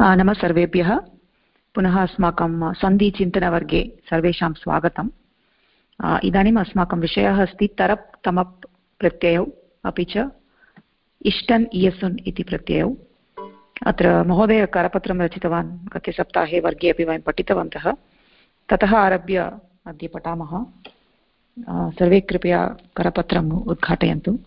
नमः सर्वेभ्यः। पुनः अस्माकं सन्धिचिन्तनवर्गे सर्वेषां स्वागतम्। इदानीम् अस्माकं विषयः अस्ति तरप् तमप् प्रत्ययौ, अपि च इष्टन् इयसुन् इति प्रत्ययौ। अत्र महोदय करपत्रं रचितवान् गतसप्ताहे वर्गे अपि वयं पठितवन्तः। ततः आरभ्य अद्य पठामः। सर्वे कृपया करपत्रम् उद्घाटयन्तु।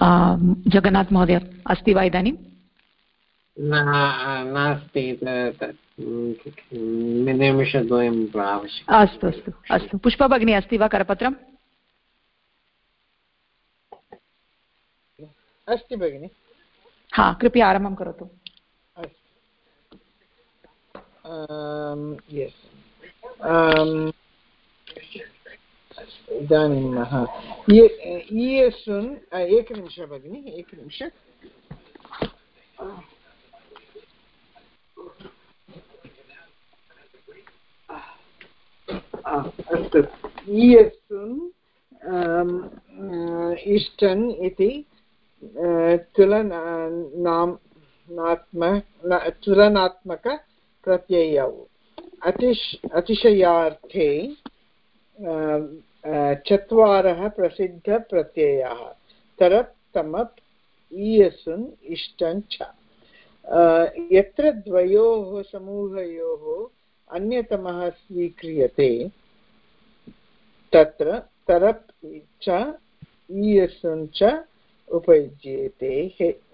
जगन्नाथ महोदय अस्ति वा इदानीं? नास्ति अस्तु अस्तु अस्तु। पुष्पा भगिनी अस्ति वा करपत्रम्? अस्ति भगिनि। हा कृपया आरम्भं करोतु। इदानीं इयसुन् एकनिमिष भगिनि एकनिमिष। अस्तु। इयसुन् इष्टन् इति तुलनात्म तुलनात्मकप्रत्ययौ अतिश् अतिशयार्थे चत्वारः प्रसिद्धप्रत्ययाः तरप् तमप् ईयसुन् इष्टं च। यत्र द्वयोः समूहयोः अन्यतमः स्वीक्रियते, तत्र तरप् च ईयसुन् च उपयुज्येते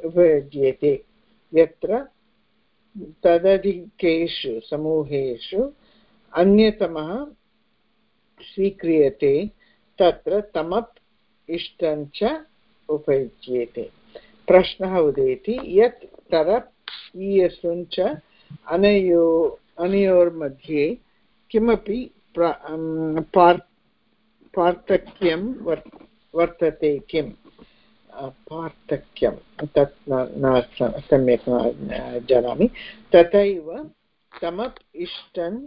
उपयुज्येते। यत्र तदधिकेषु समूहेषु अन्यतमः स्वीक्रियते, तत्र तमप् इष्टं च उपयुज्येते। प्रश्नः उदेति, यत् तरप् ईयसुं च अनयो, अनयोर्मध्ये किमपि पार्थक्यं वर्तते किम्? पार्थक्यं, तत् न सम्यक् जानामि। तथैव तमप् इष्टन्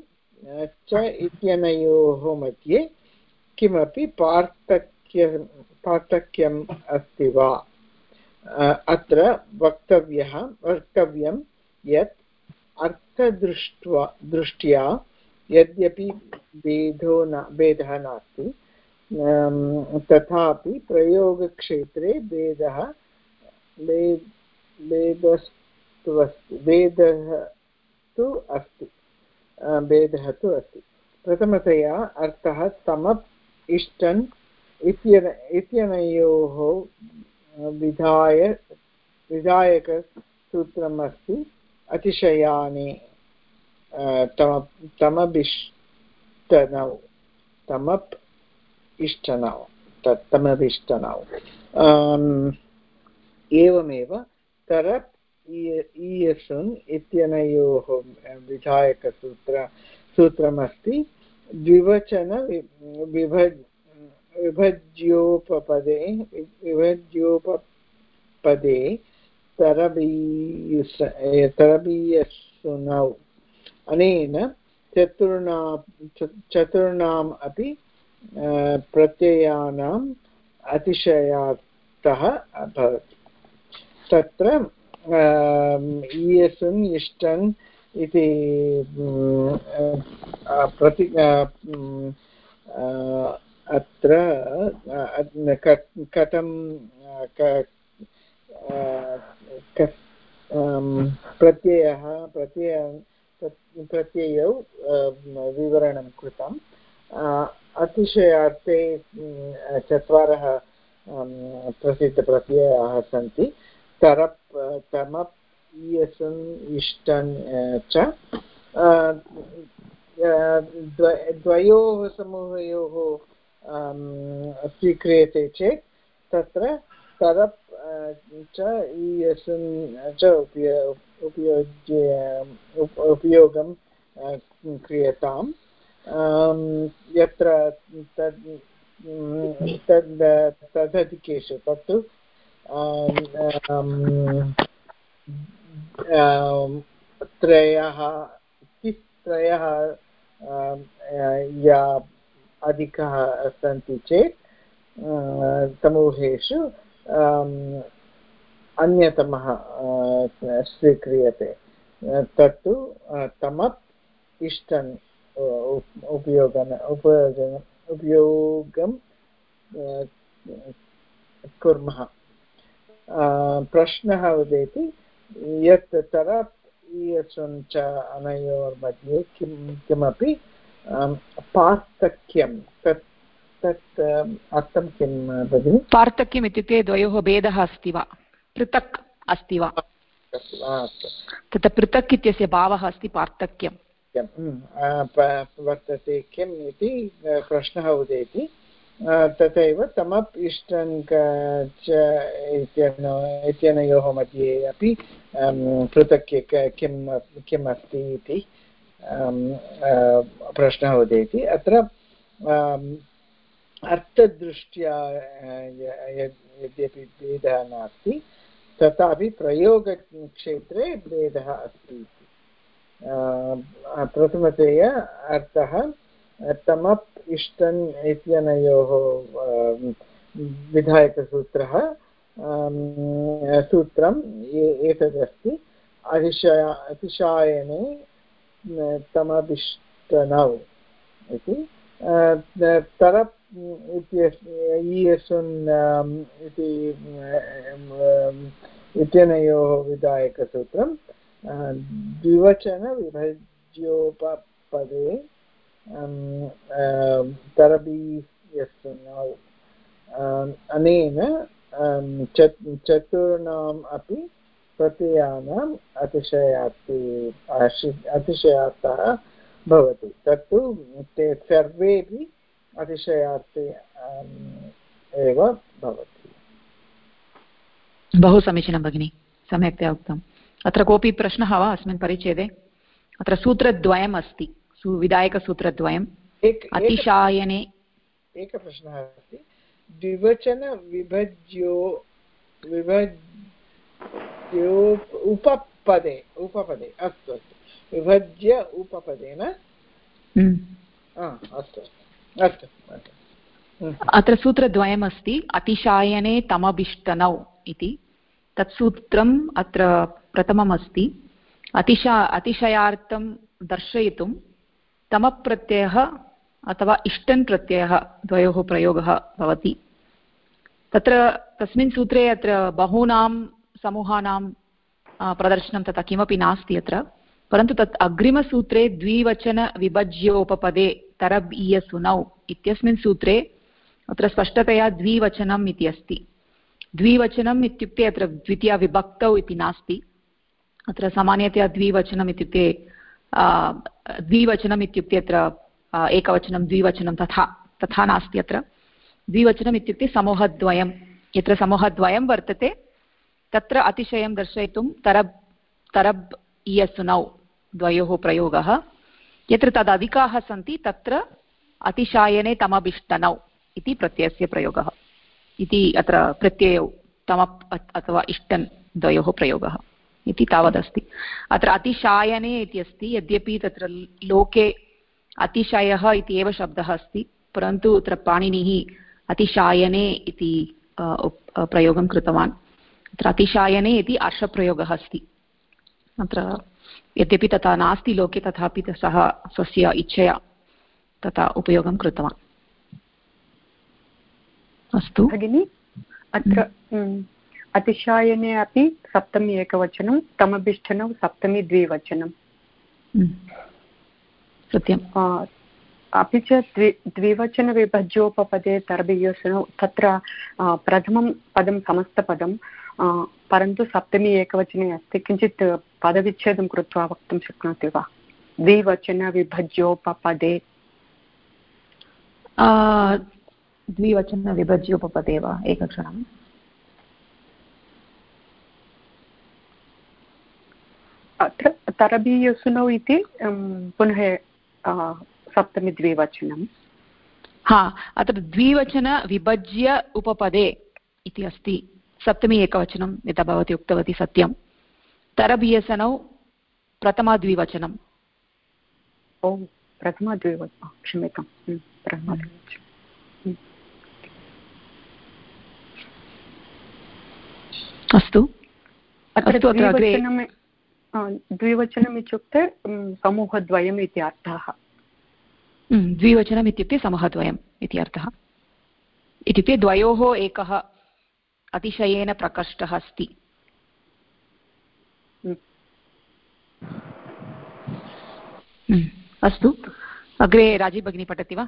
च इत्यनयोः मध्ये किमपि पार्थक्य पार्थक्यम् अस्ति वा अत्र वक्तव्यः वक्तव्यं यत् अर्थदृष्ट्वा दृष्ट्या यद्यपि भेदो न भेदः नास्ति तथापि प्रयोगक्षेत्रे भेदः भेदस्तु अस्ति भेदः तु अस्ति भेदः तु अस्ति। प्रथमतया अर्थः तमप् इष्टन् इत्यन, इत्यनयोः विधाय विधायकसूत्रम् अस्ति अतिशयानि तम, तमभिष्टनौ, तमप् इष्टनौ तत् तमभिष्टनौ। एवमेव तरप् ईयसुन् इत्यनयोः विधायकसूत्र, सूत्रमस्ति। द्विवचन विभ विभज्योपपदे विभज्योपपदे तरबीयुस तरबीयसुनौ। अनेन चतुर्णा चतुर्णाम् अपि प्रत्ययानाम् अतिशयार्थः अभवत्। तत्र ईयसुन् इष्टन् इति प्रति अत्र कथं प्रत्ययः, प्रत्यय प्रत्ययौ विवरणं कृतम्। अतिशयार्थे चत्वारः प्रसिद्धप्रत्ययाः सन्ति। तरप् तमप् ईयसन् इष्टन् च द्वयोः समूहयोः स्वीक्रियते चेत् तत्र तरप् च ईयसन् च उपयुज्य उपयोगं क्रियताम्। यत्र तद् तद्, तदधिकेषु, तत्तु त्रयः त्रयः या अधिकः सन्ति चेत् समूहेषु अन्यतमः स्वीक्रियते. तत्तु तमप् इष्टन् उपयोगन उपयोगन उपयोगं कुर्मः। प्रश्नः वदति यत् तरप् इयसुन् च अनयोर्मध्ये किं किमपि पार्थक्यं तत् तत् अर्थं किं भगिनि पार्थक्यम् इत्युक्ते द्वयोः भेदः अस्ति वा पृथक् अस्ति वा तत्र पृथक् इत्यस्य भावः अस्ति पार्थक्यं वर्तते किम् इति प्रश्नः उदेति तथैव तमप् इष्टन् च इत्यनयोः मध्ये अपि पृथक् किं किम् अस्ति इति प्रश्नः उदेति। अत्र अर्थदृष्ट्या यद्यपि भेदः नास्ति, तथापि प्रयोगक्षेत्रे भेदः अस्ति प्रथमतया अर्थः तमप् इष्टन् इत्यनयोः विधायकसूत्रः सूत्रम् एतदस्ति अतिशय अतिशायने तमभिष्टनौ इति। तरप् इत्यस्मिन् इति इत्यनयोः विधायकसूत्रं। द्विवचनविभज्योपपदे तरबीयस्नौ अनेन चतुर्णाम् अपि प्रत्ययानाम् अतिशयार्थे अतिशयार्थः भवति तत्तु ते सर्वेपि अतिशयार्थे एव भवति बहु समीचीनं भगिनि सम्यक्तया उक्तम् अत्र कोऽपि प्रश्नः वा अस्मिन् परिच्छेदे अत्र सूत्रद्वयम् अस्ति विधायकसूत्रद्वयम् अतिशायने एकः प्रश्नः अस्ति। द्विवचनविभज्यो विभज्यो उपपदे उपपदे अस्तु अस्तु। विभज्य उपपदेन? अस्तु अस्तु अत्र सूत्रद्वयमस्ति अतिशायने तमभिष्टनौ इति। तत् सूत्रम् अत्र प्रथमम् अस्ति अतिशा अतिशयार्थं दर्शयितुं तमप्रत्ययः अथवा इष्टन् प्रत्ययः द्वयोः प्रयोगः भवति। तत्र तस्मिन् सूत्रे अत्र बहूनां समूहानां प्रदर्शनं तथा किमपि नास्ति अत्र। परन्तु तत् अग्रिमसूत्रे द्विवचनविभज्योपपदे तरब् इयसुनौ इत्यस्मिन् सूत्रे अत्र स्पष्टतया द्विवचनम् इति अस्ति। द्विवचनम् इत्युक्ते अत्र द्वितीया इति नास्ति। अत्र सामान्यतया द्विवचनम् इत्युक्ते द्विवचनम् इत्युक्ते अत्र एकवचनं, द्विवचनं तथा तथा नास्ति अत्र। द्विवचनम् इत्युक्ते समूहद्वयं यत्र समूहद्वयं वर्तते, तत्र अतिशयं दर्शयितुं तरब् तरब् इयसुनौ द्वयोः प्रयोगः। यत्र तदधिकाः सन्ति, तत्र अतिशायने तमभिष्टनौ इति प्रत्ययस्य प्रयोगः। इति अत्र प्रत्ययौ तमप् अथवा इष्टन् द्वयोः प्रयोगः। इति तावदस्ति। अत्र अतिशायने इति अस्ति यद्यपि तत्र लोके अतिशयः इति एव शब्दः अस्ति परन्तु अत्र पाणिनिः अतिशायने इति प्रयोगं कृतवान्। अत्र अतिशायने इति अर्षप्रयोगः अस्ति। अत्र यद्यपि तथा नास्ति लोके तथापि सः स्वस्य इच्छया तथा उपयोगं कृतवान्। अस्तु। भगिनि अत्र अतिशायने अपि सप्तमी एकवचनं तमभिष्ठनौ सप्तमी द्विवचनं। सत्यम्। अपि च द्वि द्विवचनविभज्योपपदे तरबियोसनौ तत्र प्रथमं पदं समस्तपदं परन्तु सप्तमी एकवचने अस्ति। किञ्चित् पदविच्छेदं कृत्वा वक्तुं शक्नोति वा? द्विवचनविभज्योपपदे। द्विवचन विभज्य उपपदे वा? एकक्षणम्। अत्र तरबीयसुनौ इति पुनः सप्तमी द्विवचनं हा अत्र द्विवचन विभज्य उपपदे इति अस्ति। सप्तमी एकवचनं यथा भवती उक्तवती सत्यं तरबीयसनौ प्रथमाद्विवचनं ओ प्रथमाद्विवचनं क्षम्यतां हम्म, प्रथमाद्विवचनं अस्तु। अत्र द्विवचनम् इत्युक्ते समूहद्वयम् इति अर्थः। द्विवचनम् इत्युक्ते समूहद्वयम् इति अर्थः। इत्युक्ते द्वयोः एकः अतिशयेन प्रकृष्टः अस्ति। हम्म। हम्म, अस्तु। अग्रे राजीव भगिनी पठति वा?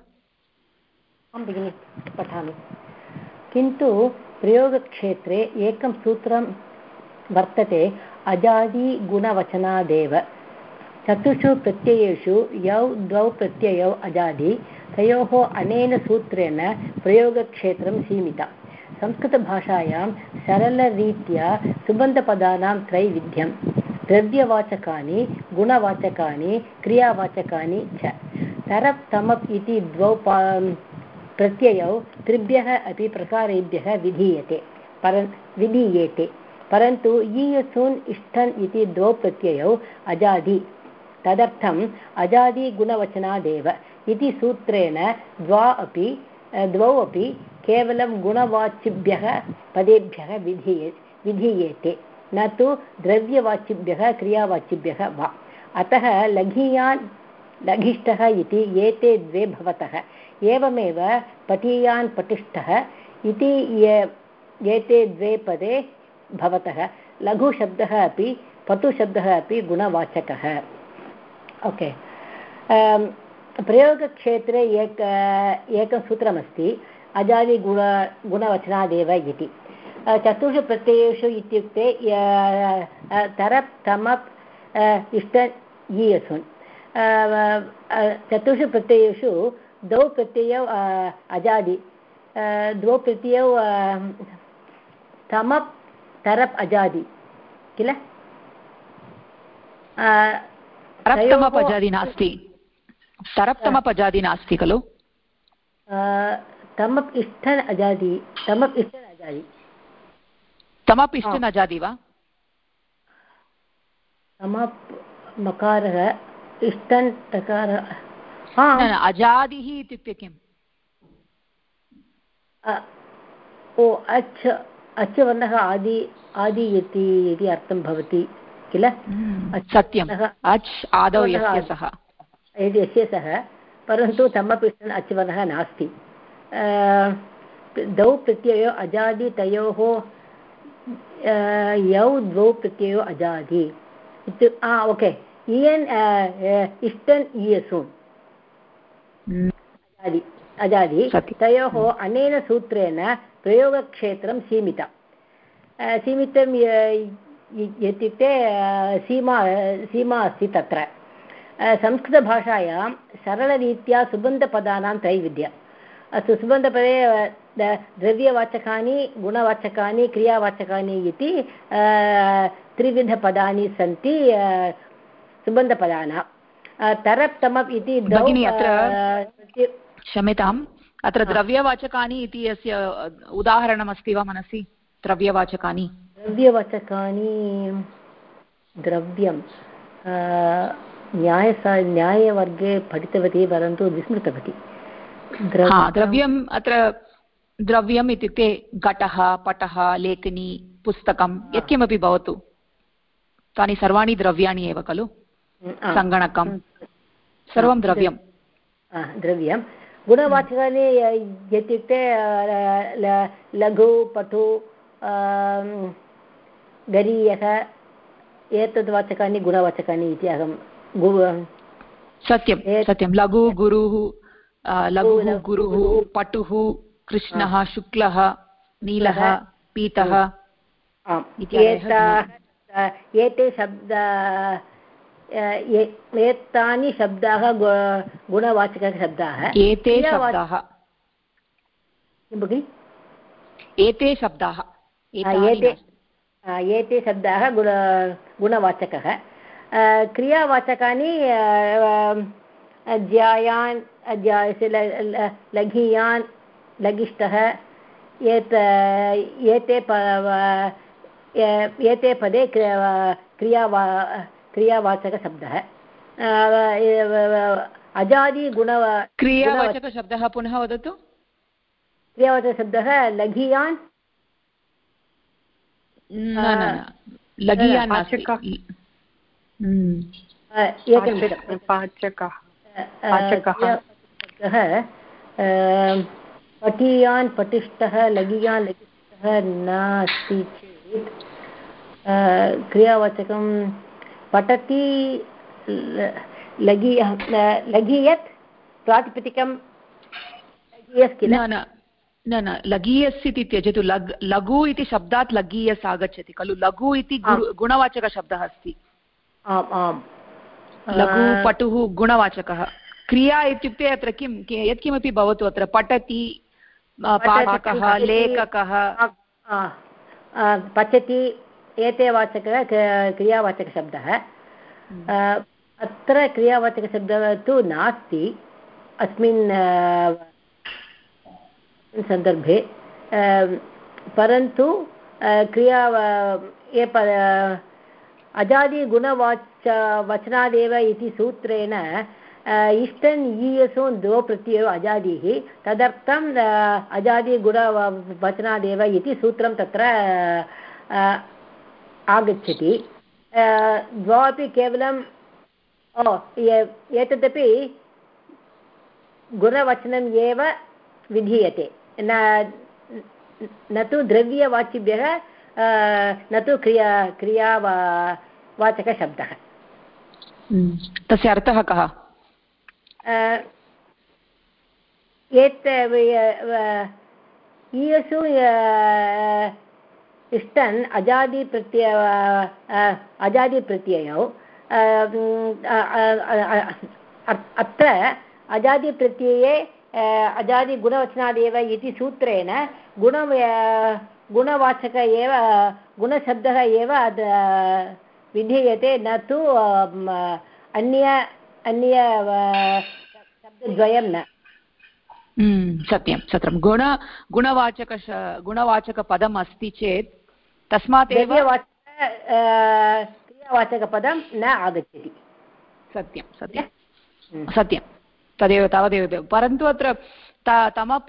आं भगिनि पठामि। किन्तु प्रयोगक्षेत्रे एकं सूत्रं वर्तते अजादिगुणवचनादेव चतुर्षु प्रत्ययेषु यौ, द्वौ प्रत्ययौ अजादि, तयोः अनेन सूत्रेण प्रयोगक्षेत्रं सीमिता। संस्कृतभाषायां सरलरीत्या सुबन्धपदानां त्रैविध्यं द्रव्यवाचकानि, गुणवाचकानि, क्रियावाचकानि च। तरप् तमप् इति द्वौ प्रत्ययौ त्रिभ्यः अपि प्रकारेभ्यः विधीयते। पर विधीयेते। परन्तु ईयसून् इष्टन् इति द्वौ प्रत्ययौ अजादि। तदर्थम् अजादिगुणवचनादेव। इति सूत्रेण द्वा अपि द्वौ अपि केवलं गुणवाचिभ्यः पदेभ्यः विधीये विधीयेते। न तु द्रव्यवाचिभ्यः क्रियावाचिभ्यः वा। अतः लघीयान्, लघिष्ठः इति एते द्वे भवतः। एवमेव पठीयान् पटिष्ठः इति एते द्वे पदे भवतः लघुशब्दः अपि पटुशब्दः अपि गुणवाचकः। ओके। प्रयोगक्षेत्रे एक, एकं सूत्रमस्ति अजादिगुण गुणवचनादेव इति। चतुर्षु प्रत्ययेषु इत्युक्ते तरप्, तमप् इष्ट ईयसुन् चतुर्षु प्रत्ययेषु द्वौ प्रत्ययौ अजादि द्वौ प्रत्ययौ तमप् तरप् अजादि किल सरप्तमपजादि नास्ति खलु तमप् अजादि तमप् अजादि तमप् अजादि वा तमप् मकारः इष्टन् अजादिः इत्युक्ते किम् ओ अच् अच् वर्णः आदि आदि इति इति अर्थं भवति किल? सत्यम् अच् आदौ यस्य सः। यस्य सः परन्तु तमपि अच् नास्ति। द्वौ प्रत्ययो अजादि तयोः यौ द्वौ प्रत्ययो अजादि। ओके। इयन् इष्टन् इयसून् अजादि अजादि। तयोः अनेन सूत्रेण प्रयोगक्षेत्रं सीमिता सीमितं इत्युक्ते सीमा सीमा अस्ति तत्र। संस्कृतभाषायां सरलरीत्या सुबन्धपदानां त्रैविध्य अस्तु सुबन्धपदे द्रव्यवाचकानि गुणवाचकानि क्रियावाचकानि इति त्रिविधपदानि सन्ति सुबन्धपदानां तरप् तमप् इति क्षम्यताम्। अत्र द्रव्यवाचकानि इति यस्य उदाहरणमस्ति वा मनसि? द्रव्यवाचकानि। द्रव्यवाचकानि द्रव्यं न्यायसा न्यायवर्गे पठितवती परन्तु विस्मृतवती। द्रव्यम् अत्र द्रव्यम् इत्युक्ते घटः पटः लेखनी पुस्तकं यत्किमपि भवतु। तानि सर्वाणि द्रव्याणि एव खलु? सङ्गणकं सर्वं द्रव्यं द्रव्यं गुणवाचकानि इत्युक्ते लघु पटु गरीयः एतद् वाचकानि गुणवाचकानि इति अहं सत्यं सत्यं लघु गुरुः लघुः गुरुः पटुः कृष्णः शुक्लः नीलः पीतः एते शब्द एतानि शब्दाः गुणवाचकशब्दाः एते शब्दाः। भगिनि? एते शब्दाः। एते एते शब्दाः गुण गुणवाचकः। क्रियावाचकानि ज्यायान् लघीयान् लघिष्ठः एत एते एते पदे क्रियावा क्रियावाचकशब्दः। अजादिगुण क्रियावाचकशब्दः पुनः वदतु। क्रियावाचकशब्दः लघीयान्। न न लगीया नास्ति। हम्म। एकं पाचकः पाचकः। पठीयान् पटिष्ठः लगीयान् लघिष्ठः नास्ति चेत् क्रियावाचकं पठति लघी लघीयत् प्रातिपदिकं लघीयस् किल? न न न लगीयस् इति त्यजतु लग् लघु इति शब्दात् लगीयस् आगच्छति खलु लघु इति गुणवाचकशब्दः अस्ति। आम् आम्। लघु पटुः गुणवाचकः। क्रिया इत्युक्ते अत्र किं यत्किमपि भवतु अत्र पठति पाठकः लेखकः। पचति एते वाचकः क्रियावाचकशब्दः। हम्म। अत्र क्रियावाचकशब्दः तु नास्ति। अस्मिन् सन्दर्भे परन्तु क्रिया ये अजादिगुणवाच वचनादेव इति सूत्रेण इष्टन् ईयसोन् द्वौ प्रत्ययो अजादिः। तदर्थम् अजादिगुणवचनादेव इति सूत्रं तत्र आगच्छति। द्वावपि केवलं एतदपि गुणवचनम् एव विधीयते। न न तु द्रव्यवाचिभ्यः न तु क्रिया क्रिया वा वाचकशब्दः। तस्य अर्थः कः? एत ईयसु इष्टन् अजादिप्रत्यय अजादिप्रत्ययौ अत्र अजादिप्रत्यये अजादिगुणवचनादेव इति सूत्रेण गुण गुणवाचक एव, गुणशब्दः एव विधीयते न तु अन्य अन्य शब्दद्वयं न। सत्यं सत्यं। गुण, गुणवाचक गुणवाचकपदम् अस्ति चेत् तस्मात् एव क्रियावाचकपदं न आगच्छति। सत्यं सत्यं। सत्यं। तदेव तावदेव परन्तु अत्र तमप्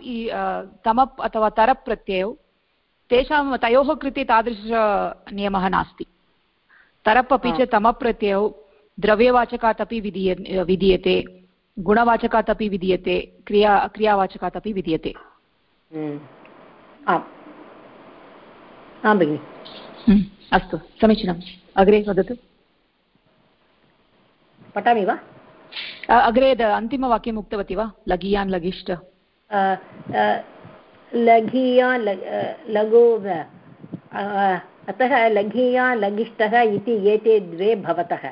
तमप् अथवा तरप् प्रत्ययौ तेषां तयोः कृते तादृशनियमः नास्ति। तरप् अपि च तमप् प्रत्ययौ द्रव्यवाचकात् अपि विधीय विधीयते गुणवाचकात् अपि विधीयते क्रिया क्रियावाचकात् अपि विधीयते। आं भगिनि। हम्म, अस्तु समीचीनम् अग्रे वदतु। पठामि वा? अग्रे अन्तिमवाक्यम् उक्तवती वा? लघीयान् लघिष्ठ लघीयान् लघु अतः लघीयान् लघिष्ठः इति एते द्वे भवतः।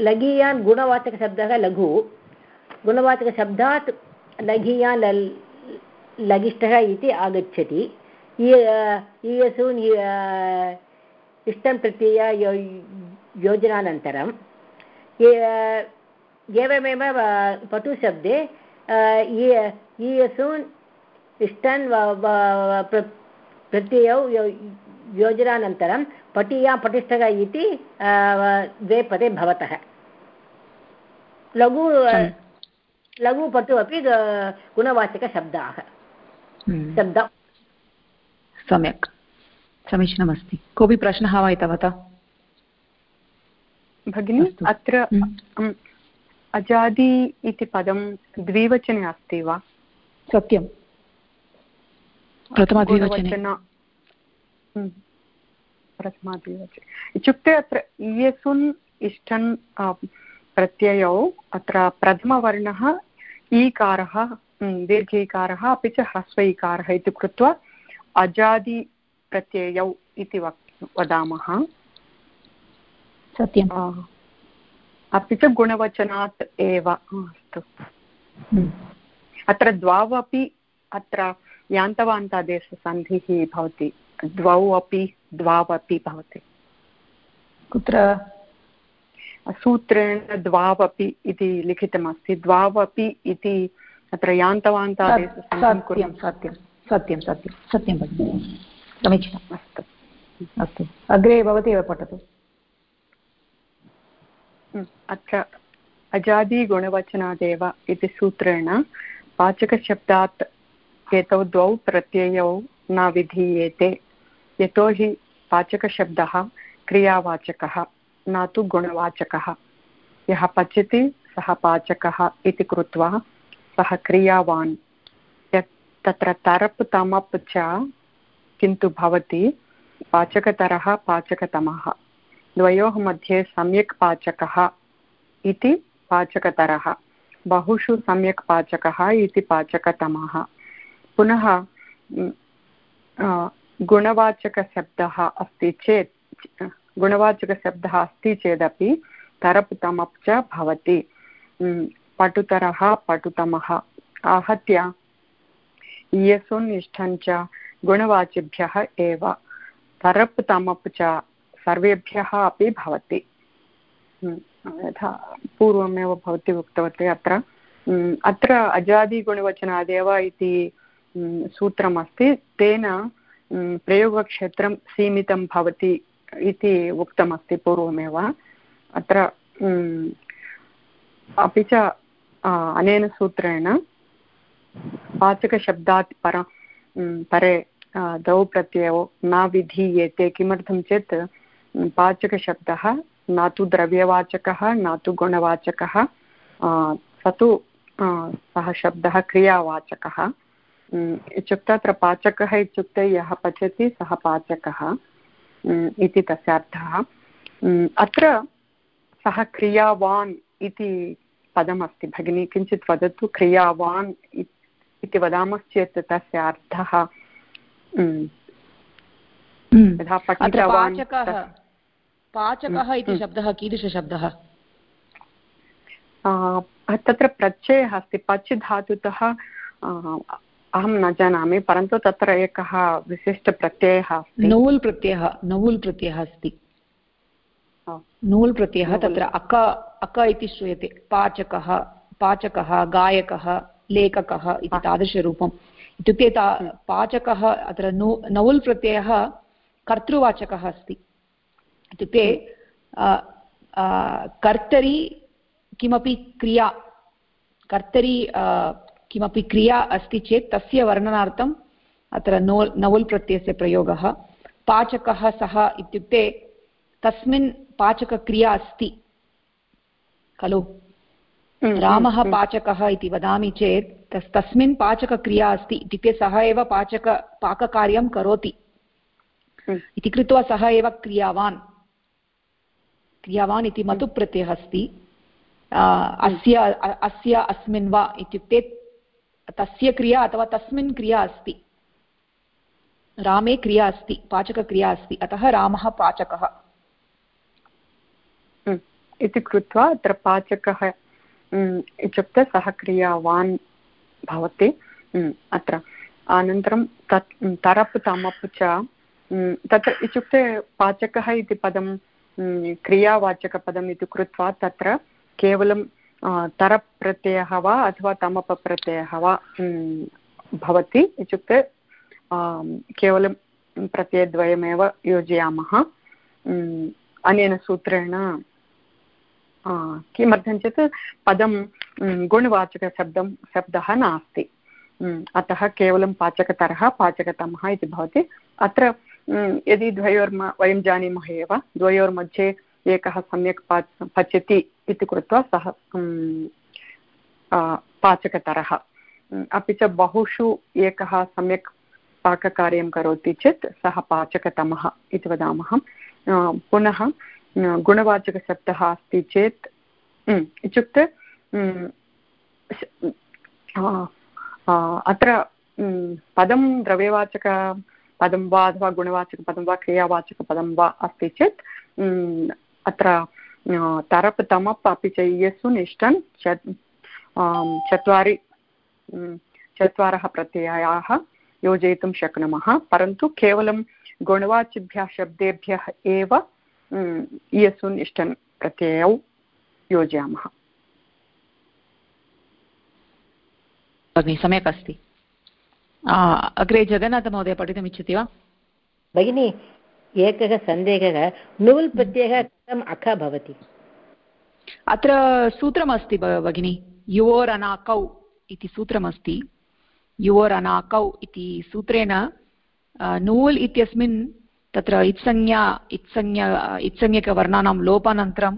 लघीयान् गुणवाचकशब्दः लघु। गुणवाचकशब्दात् लघीयान् लघिष्ठः इति आगच्छति ईयसून् इष्टं प्रत्यय योजनानन्तरं एवमेव पटुशब्दे ईयसून् इष्टन् प्रत्ययौ योजनानन्तरं पटीया पटिष्ठः इति द्वे पदे भवतः लघु लघुपटु अपि गुणवाचकशब्दाः। शब्द। सम्यक्। समीचीनमस्ति। कोऽपि प्रश्नः वा एतावता? भगिनि अत्र हम्म। अजादि इति पदं द्विवचने अस्ति वा? सत्यं। प्रथमाद्विवचने। हम्म। प्रथमाद्विवचने। इत्युक्ते अत्र इयसुन् इष्टन् प्रत्ययौ अत्र प्रथमवर्णः ईकारः दीर्घीकारः अपि च ह्रस्व इकारः इति कृत्वा अजादिप्रत्ययौ इति वक् वदामः। सत्यम्। अपि च गुणवचनात् एव अस्तु। हम्म। अत्र द्वावपि अपि अत्र यान्तवान्तादेशसन्धिः भवति। द्वौ अपि द्वावपि भवति। कुत्र? सूत्रेण द्वावपि इति लिखितमस्ति। द्वावपि इति अत्र यान्तवान्तादेशसन्धिं सत्यं सत्यं सत्यं सत्यं भगिनि। समीचीनम्। अस्तु। अस्तु। अग्रे भवती एव पठतु। अत्र अजादिगुणवचनादेव इति सूत्रेण वाचकशब्दात् एतौ द्वौ प्रत्ययौ न विधीयेते। यतोहि पाचकशब्दः क्रियावाचकः न तु गुणवाचकः। यः पचति सः पाचकः इति कृत्वा सः क्रियावान् तत्र तरप् तमप् च किन्तु भवति पाचकतरः पाचकतमः। द्वयोः मध्ये सम्यक् पाचकः इति पाचकतरः। बहुषु सम्यक् पाचकः इति पाचकतमः। पुनः गुणवाचकशब्दः अस्ति चेत्, गुणवाचकशब्दः अस्ति चेदपि तरप् तमप् च भवति। पटुतरः पटुतमः। आहत्य। इयसुन् च गुणवाचिभ्यः एव। तरप् तमप् च सर्वेभ्यः अपि भवति। यथा पूर्वमेव भवती उक्तवती अत्र। अत्र अजादिगुणवचनादेव इति सूत्रमस्ति। तेन प्रयोगक्षेत्रं सीमितं भवति इति उक्तमस्ति पूर्वमेव। अत्र अपि च अनेन सूत्रेण पाचकशब्दात् पर परे द्वौ प्रत्ययौ न विधीयेते किमर्थं चेत् पाचकशब्दः न तु द्रव्यवाचकः, न तु गुणवाचकः स तु सः शब्दः क्रियावाचकः। इत्युक्ते अत्र पाचकः इत्युक्ते यः पचति सः पाचकः इति तस्य अर्थः। अत्र सः क्रियावान् इति पदमस्ति। भगिनी किञ्चित् वदतु क्रियावान् इति वदामश्चेत् तस्य अर्थः यथा पठितवान् पाचकः इति। शब्दः कीदृशशब्दः तत्र प्रत्ययः अस्ति। पच् धातुतः अहं न जानामि परन्तु तत्र एकः विशिष्टप्रत्ययः अस्ति। नौल् प्रत्ययः नौल् प्रत्ययः अस्ति। नूल्. प्रत्ययः तत्र अक अक इति श्रूयते. पाचकः पाचकः गायकः लेखकः इति तादृशरूपम्. इत्युक्ते ता पाचकः अत्र नु नौल् प्रत्ययः कर्तृवाचकः अस्ति. इत्युक्ते कर्तरि किमपि क्रिया कर्तरि किमपि क्रिया अस्ति चेत् तस्य वर्णनार्थम् अत्र नो नवुल् प्रत्ययस्य प्रयोगः. पाचकः सः इत्युक्ते तस्मिन् पाचकक्रिया अस्ति। खलु? हम्म, रामः हम्म, पाचकः इति वदामि चेत् तस् तस्मिन् पाचकक्रिया अस्ति इत्युक्ते सः एव पाचक पाककार्यं करोति। हम्म। इति कृत्वा सः एव क्रियावान्। क्रियावान् इति मतुप्रत्ययः अस्ति। अस्य अस्य अस्मिन् वा इत्युक्ते तस्य क्रिया अथवा तस्मिन् क्रिया अस्ति। रामे क्रिया अस्ति पाचकक्रिया अस्ति अतः रामः पाचकः। इति कृत्वा अत्र पाचकः इत्युक्ते सः क्रियावान् भवति। अत्र। अनन्तरं तत् तरप्, तमप् च तत्र इत्युक्ते पाचकः इति पदं क्रियावाचकपदम् इति कृत्वा तत्र केवलं तरप् वा अथवा तमप प्रत्ययः वा भवति। इत्युक्ते केवलं प्रत्ययद्वयमेव योजयामः। अनेन सूत्रेण किमर्थं चेत् पदं गुणवाचकशब्दं, शब्दः नास्ति। अतः केवलं पाचकतरः, पाचकतमः इति भवति। अत्र यदि द्वयोर्म, वयं जानीमः एव, द्वयोर्मध्ये एकः सम्यक् पा, पचति इति कृत्वा सः पाचकतरः। अपि च बहुषु एकः सम्यक् पाककार्यं करोति चेत् सः पाचकतमः इति वदामः। पुनः गुणवाचकशब्दः अस्ति चेत् इत्युक्ते अत्र पदं द्रव्यवाचक पदं वा अथवा गुणवाचकपदं वा क्रियावाचकपदं वा अस्ति चेत् अत्र तरप्, तमप् अपि च इयस्सु निष्ठन् चत्वारि चत्वारः प्रत्ययाः योजयितुं शक्नुमः, परन्तु केवलं गुणवाचिभ्यः शब्देभ्यः एव इयसुन् इष्टन् प्रत्ययौ योजयामः। भगिनि सम्यक् अस्ति। अग्रे जगन्नाथमहोदय पठितुम् इच्छति वा? भगिनि एकः सन्देहः नुल् प्रत्ययः कथम् अख भवति? अत्र सूत्रमस्ति भगिनि युवोरनाकौ इति सूत्रमस्ति। युवोरनाकौ इति सूत्रेण नूल् इत्यस्मिन् तत्र इत्संज्ञा इत्संज्ञा इत्संज्ञकवर्णानां लोपानन्तरं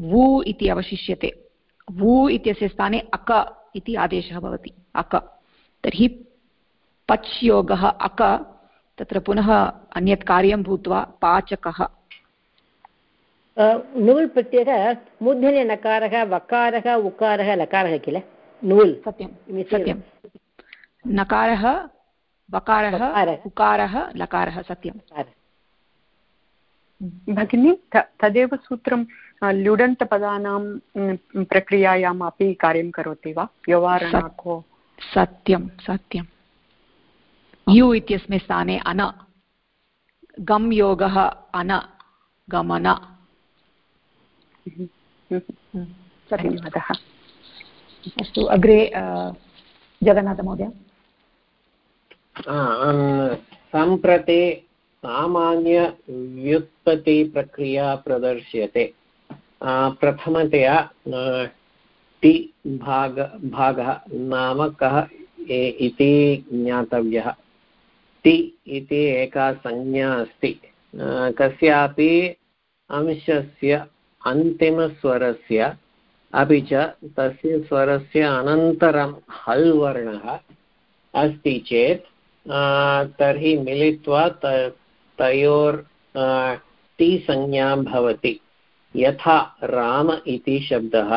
वु इति अवशिष्यते। वु इत्यस्य स्थाने अक इति आदेशः भवति। अक। तर्हि पच् योगः अक। तत्र पुनः अन्यत् कार्यं भूत्वा पाचकः। नुल् प्रत्ययः मूर्धन्य नकारः वकारः उकारः लकारः किल? नुल्। सत्यं। सत्यं। नकारः वकारः उकारः लकारः सत्यं भगिनी तदेव सूत्रं ल्युडन्तपदानां प्रक्रियायाम् अपि कार्यं करोति वा? व्यवहारणाको सत्यं सत्यं यु इत्यस्मिन् स्थाने अन। गम् योगः अन गमन। धन्यवादः। अस्तु अग्रे जगन्नाथमहोदय। सम्प्रति सामान्यव्युत्पत्तिप्रक्रिया प्रदर्श्यते. प्रथमतया टि भाग, भागः नाम कः इति ज्ञातव्यः. टि इति एका संज्ञा अस्ति. कस्यापि अंशस्य अन्तिमस्वरस्य, अपि च तस्य स्वरस्य अनन्तरं हल् वर्णः अस्ति चेत् तर्हि मिलित्वा तयोर् टी संज्ञा भवति। यथा राम इति शब्दः।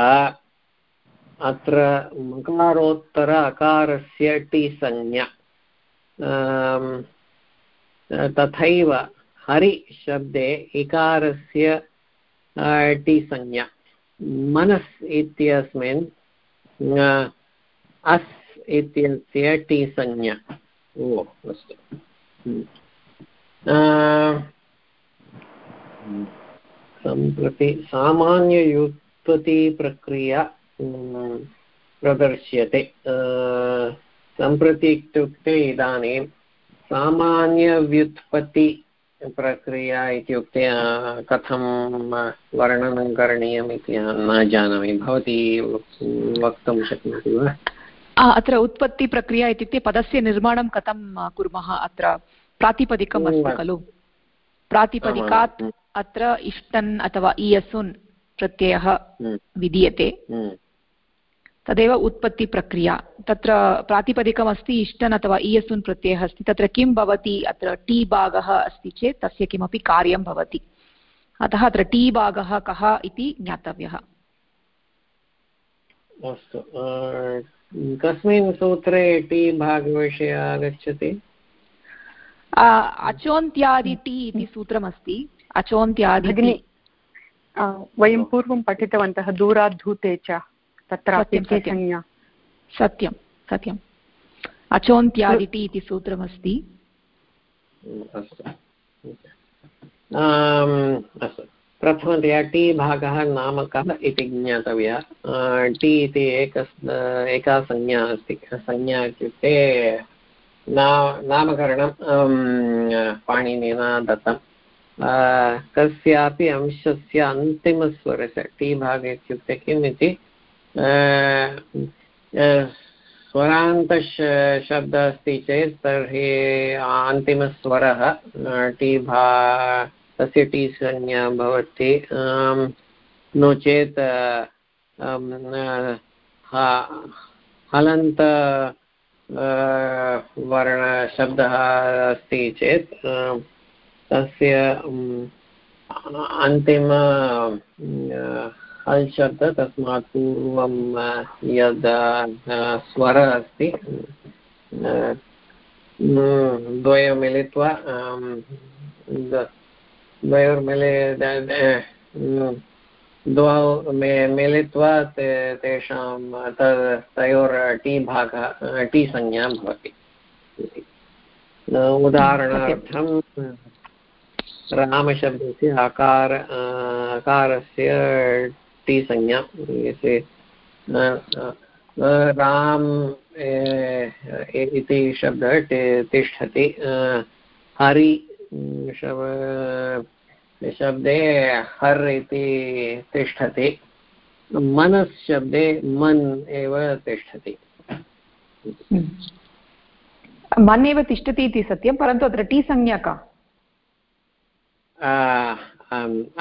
अत्र मकारोत्तर अकारस्य टी संज्ञा। तथैव हरिशब्दे इकारस्य टी संज्ञा। मनस् इत्यस्मिन् अस् इत्यस्य टी संज्ञा। ओ, अस्तु। हम्म। सम्प्रति, सामान्ययुत्पत्तिप्रक्रिया प्रदर्श्यते। सम्प्रति इत्युक्ते इदानीं सामान्यव्युत्पत्ति प्रक्रिया इत्युक्ते कथं वर्णनं करणीयम् इति अहं न जानामि। भवती वक्तुं शक्नोति वा? अत्र उत्पत्तिप्रक्रिया इत्युक्ते पदस्य निर्माणं कथं कुर्मः अत्र? प्रातिपदिकम् अस्ति खलु? प्रातिपदिकात् अत्र इष्टन् अथवा इयसुन् प्रत्ययः हम्म। विधीयते। हम्म। तदेव उत्पत्तिप्रक्रिया तत्र प्रातिपदिकमस्ति इष्टन् अथवा इयसुन् प्रत्ययः अस्ति। तत्र किं भवति? अत्र टी भागः अस्ति चेत् तस्य किमपि कार्यं भवति। अतः अत्र टी भागः कः इति ज्ञातव्यः। अस्तु कस्मिन् सूत्रे टी भागविषये आगच्छति? अचोन्त्यादि टी इति सूत्रमस्ति। अचोन्त्यादि वयं पूर्वं पठितवन्तः दूराद्धूते च तत्र संज्ञा सत्यं। सत्यम् अचोन्त्यादिति इति सूत्रमस्ति। अस्तु। प्रथमतया टि भागः नाम कः इति ज्ञातव्यः. टि इति एक, एका संज्ञा अस्ति. संज्ञा इत्युक्ते ना नामकरणं पाणिनिना दत्तं कस्यापि अंशस्य अन्तिमस्वरस्य टि भाग इत्युक्ते किम् इति? स्वरान्तश शब्दः अस्ति चेत् तर्हि अन्तिमस्वरः टि भा तस्य टी संज्ञा भवति। नो चेत् हलन्त वर्णशब्दः अस्ति चेत् तस्य अन्तिम, हल् तस्मात् पूर्वं यद् स्वरः अस्ति द्वयं मिलित्वा द्वयोर्मिले द्वौ मे, मिलित्वा तेषां, तद्, तयोर्, टी भागः, टी संज्ञा भवति। उदाहरणार्थं, रामशब्दस्य आकार, आकारस्य टी संज्ञा। राम इति शब्दः तिष्ठति। हरि शब्दे हर् इति तिष्ठति। मनस् शब्दे मन् एव तिष्ठति। मन् एव तिष्ठति इति सत्यं परन्तु अत्र टी संज्ञा का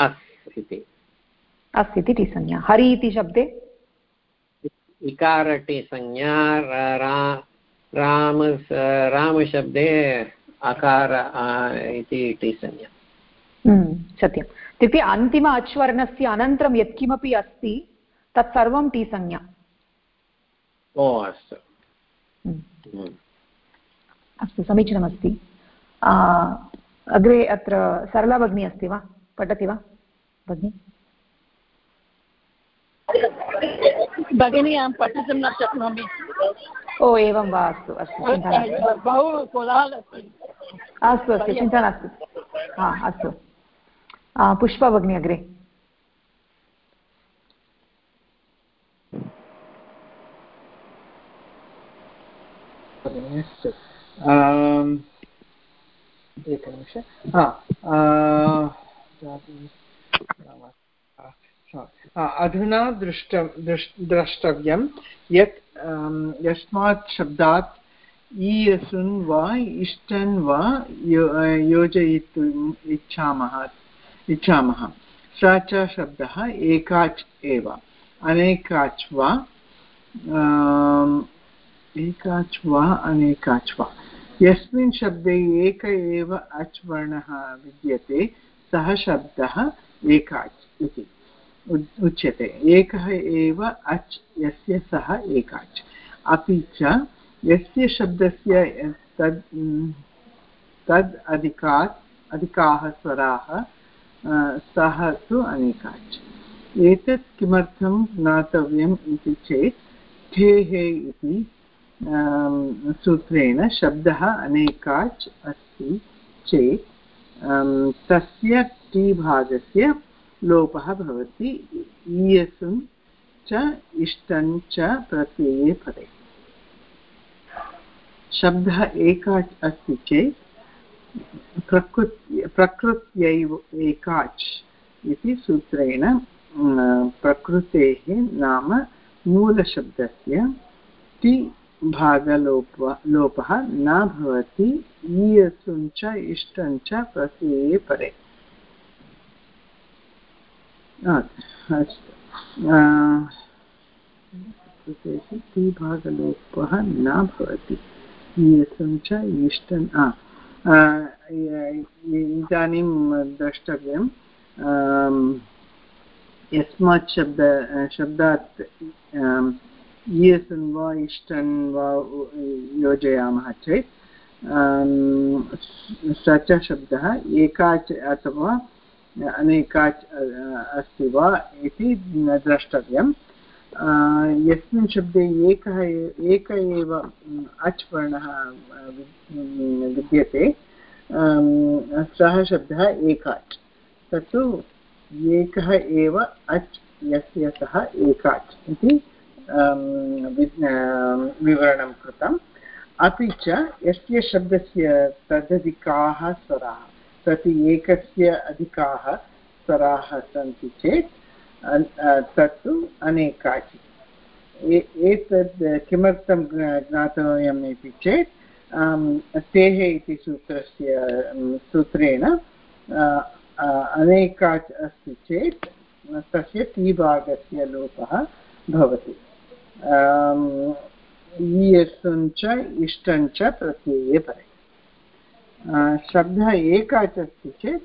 अस् इति। अस् इति टी संज्ञा। हरि इति शब्दे? इकार टी संज्ञा राम रामशब्दे अकार इति टी संज्ञा हम्म, सत्यम् इत्युक्ते अन्तिम अच्वर्णस्य अनन्तरं यत्किमपि अस्ति तत्सर्वं टी संज्ञा ओ अस्तु। हम्म। हम्म। अस्तु समीचीनमस्ति। अग्रे अत्र सरला भगिनी अस्ति वा? पठति वा भगिनी? भगिनी अहं पठितुं न शक्नोमि। ओ एवं वा अस्तु अस्तु बहु कोलाहल अस्ति। अस्तु अस्तु, चिन्ता नास्ति। हा, अस्तु। पुष्पा भगिनी अग्रे। एकनिमिष। अधुना दृष्ट द्रष्टव्यं यत् यस्मात् शब्दात् ईयसुन् वा इष्टन् वा योजयितुम् इच्छामः इच्छामः स च शब्दः एकाच् एव अनेकाच् वा एकाच् वा अनेकाच् वा यस्मिन् शब्दे एक एव अच् वर्णः विद्यते सः शब्दः एकाच् इति उच्यते एकः एव अच् यस्य सः एकाच् अपि च यस्य शब्दस्य तद् तद् अधिकात्, अधिकाः स्वराः सः तु अनेकाच्। एतत् किमर्थं ज्ञातव्यम् इति चेत् ठेः इति सूत्रेण शब्दः अनेकाच् अस्ति चेत् तस्य टी भागस्य लोपः भवति। ईयसुं च इष्टं च प्रत्यये पदे शब्दः एकाच् अस्ति चेत् प्रकृत्य प्रकृत्यैव एकाच् इति सूत्रेण प्रकृतेः नाम मूलशब्दस्य ति भागलोप, लोपः न भवति, ईयसुं च, इष्टं च, प्रत्यये परे। अस्तु। भागलोपः न भवति। ईयसुं च इष्टं इदानीं द्रष्टव्यं यस्मात् शब्द शब्दात् ईयसन् वा इष्टन् वा योजयामः चेत् स च शब्दः एकाच् अथवा अनेकाच् अस्ति वा इति द्रष्टव्यं यस्मिन् शब्दे एकः एक एव अच् वर्णः विद्यते। सः शब्दः एकाच् तत्तु एकः एव अच्, यस्य सः एकाच् इति विवरणं कृतम्। अपि च यस्य शब्दस्य तदधिकाः स्वराः प्रति एकस्य अधिकाः स्वराः सन्ति चेत् तत्तु अनेकाचि। एतद् किमर्थं ज्ञातव्यम् इति चेत् तेः इति सूत्रस्य सूत्रेण अनेकाच् अस्ति चेत्, तस्य टीभागस्य लोपः भवति। ईयसुं च, इष्टं च प्रत्यये परे शब्दः एकाच् अस्ति चेत्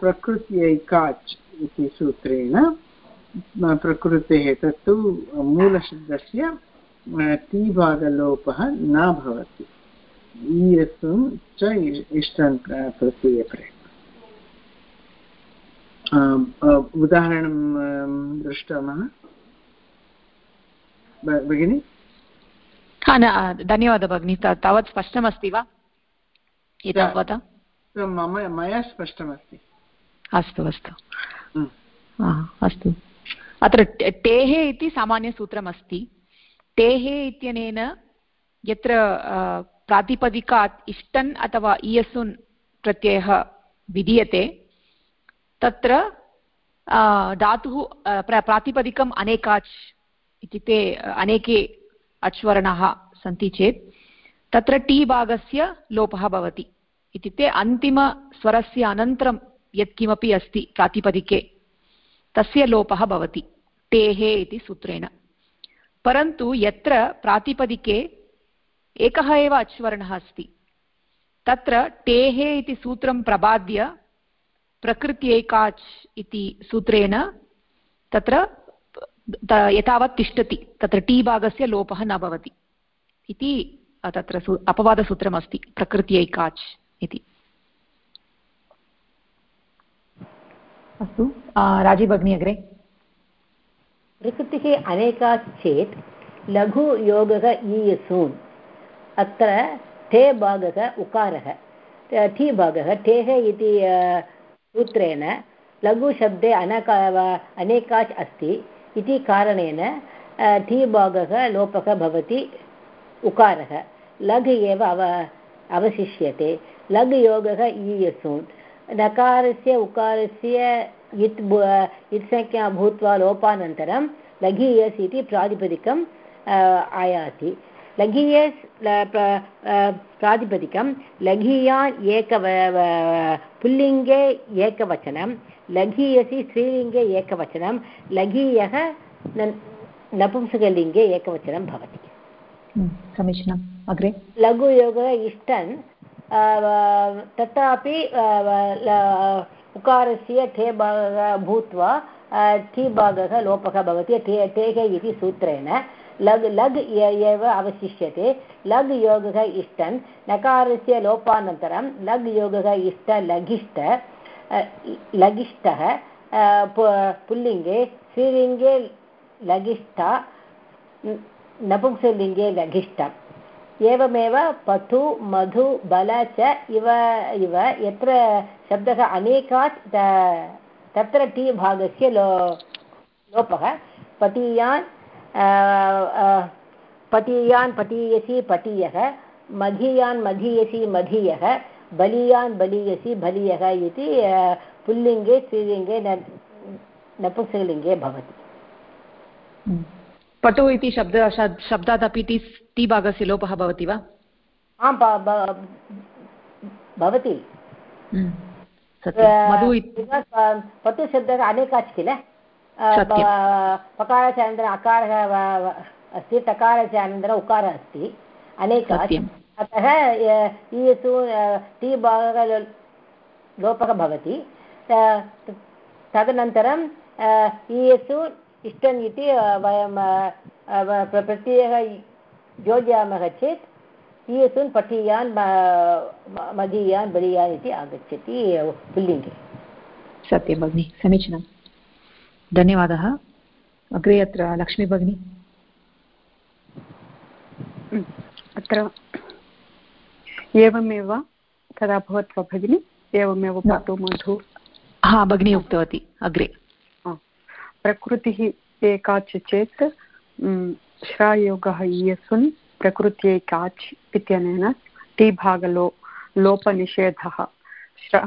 प्रकृत्यैकाच् इति सूत्रेण प्रकृतेः तत्तु मूलशब्दस्य टीभागलोपः न भवति। ईयसुं च इष्टं प्रत्यये परे उदाहरणं दृष्टवान् भगिनि? धन्यवादः भगिनि तावत् स्पष्टमस्ति वा? एतावता? मम मया स्पष्टमस्ति। अस्तु अस्तु। अस्तु। अत्र टेः इति सामान्यसूत्रमस्ति टेः इत्यनेन यत्र प्रातिपदिकात् इष्टन् अथवा इयसुन् प्रत्ययः विधीयते, तत्र धातुः प्रातिपदिकम् अनेकाच् इत्युक्ते अनेके अच्वर्णाः सन्ति चेत्, तत्र टी भागस्य लोपः भवति। इत्युक्ते अन्तिमस्वरस्य अनन्तरं यत्किमपि अस्ति प्रातिपदिके, तस्य लोपः भवति टेः इति सूत्रेण। परन्तु यत्र प्रातिपदिके, एकः एव अच्वर्णः अस्ति, तत्र टेः इति सूत्रं प्रबाद्य प्रकृत्यैकाच् इति सूत्रेण तत्र एतावत् तिष्ठति, तत्र टी भागस्य लोपः न भवति इति तत्र अपवादसूत्रमस्ति प्रकृत्यैकाच् इति। अस्तु राज़ी भगिनी अग्रे। प्रकृतिः अनेका चेत् लघुयोगः ईयसून्। अत्र ठे भागः उकारः। ठी भागः, ठेः इति सूत्रेण लघुशब्दे अनका अनेकाच् अस्ति। इति कारणेन ठी भागः लोपः भवति, उकारः। लघ् एव अव, अवशिष्यते। लघ् योगः ईयसून्। नकारस्य उकारस्य इत् इत् संज्ञा भूत्वा लोपानन्तरं लघीयस् इति प्रातिपदिकम् आयाति। लघीयस् प्रातिपदिकं लघीयान् एक पुल्लिङ्गे एकवचनं लघीयसि स्त्रीलिङ्गे एकवचनं लघीयः नपुंसकलिङ्गे एकवचनं भवति। समीचीनम्। अग्रे? लघुयोगः इष्टन् तथापि उकारस्य ठे भागः भूत्वा ठी भागः लोपः भवति ठे ठेः इति सूत्रेण। लग् लग् एव अवशिष्यते। लग् योगः इष्टन्, नकारस्य लोपानन्तरं लग् योगः इष्ट लघिष्ठ लघिष्ठः पुल्लिङ्गे, स्त्रीलिङ्गे लघिष्ठ नपुंसलिङ्गे लघिष्ठम् एवमेव पटु मधु, बल च इव इव, यत्र शब्दः अनेकात् तत्र टी भागस्य लो, लोपः। पटीयान् पटीयान् पटीयसि पटीयः मघीयान् मघीयसि मघीयः बलीयान् बलीयसि बलीयः इति पुल्लिङ्गे, स्त्रीलिङ्गे नपुंसकलिङ्गे भवति। पटु इति शब्द शब्दादपि टी टी भागस्य लोपः भवति वा? आम् भवति। पटुशब्दः अनेकाच् किल पकारस्य अनन्तरम् अकारः अस्ति तकारस्य अनन्तरम् उकारः अस्ति। अनेकाच् अतः ईयसु टी भागः लोपः भवति। तदनन्तरं ईयसु इष्टन् इति वयं प्रत्ययः योजयामः चेत् ईयसुन् पठीयान् मदीयान् बलीयान् इति आगच्छति पुल्लिङ्गे सत्यं भगिनि समीचीनं। धन्यवादः। अग्रे अत्र लक्ष्मी भगिनी। अत्र एवमेव तदा भवत् वा भगिनि? एवमेव पटु मधु। हा भगिनी उक्तवती अग्रे। प्रकृतिः एकाच् चेत् श्रायोगः इयसुन् प्रकृत्यै काच् इत्यनेन टी भागलो लोपनिषेधः। श्रा,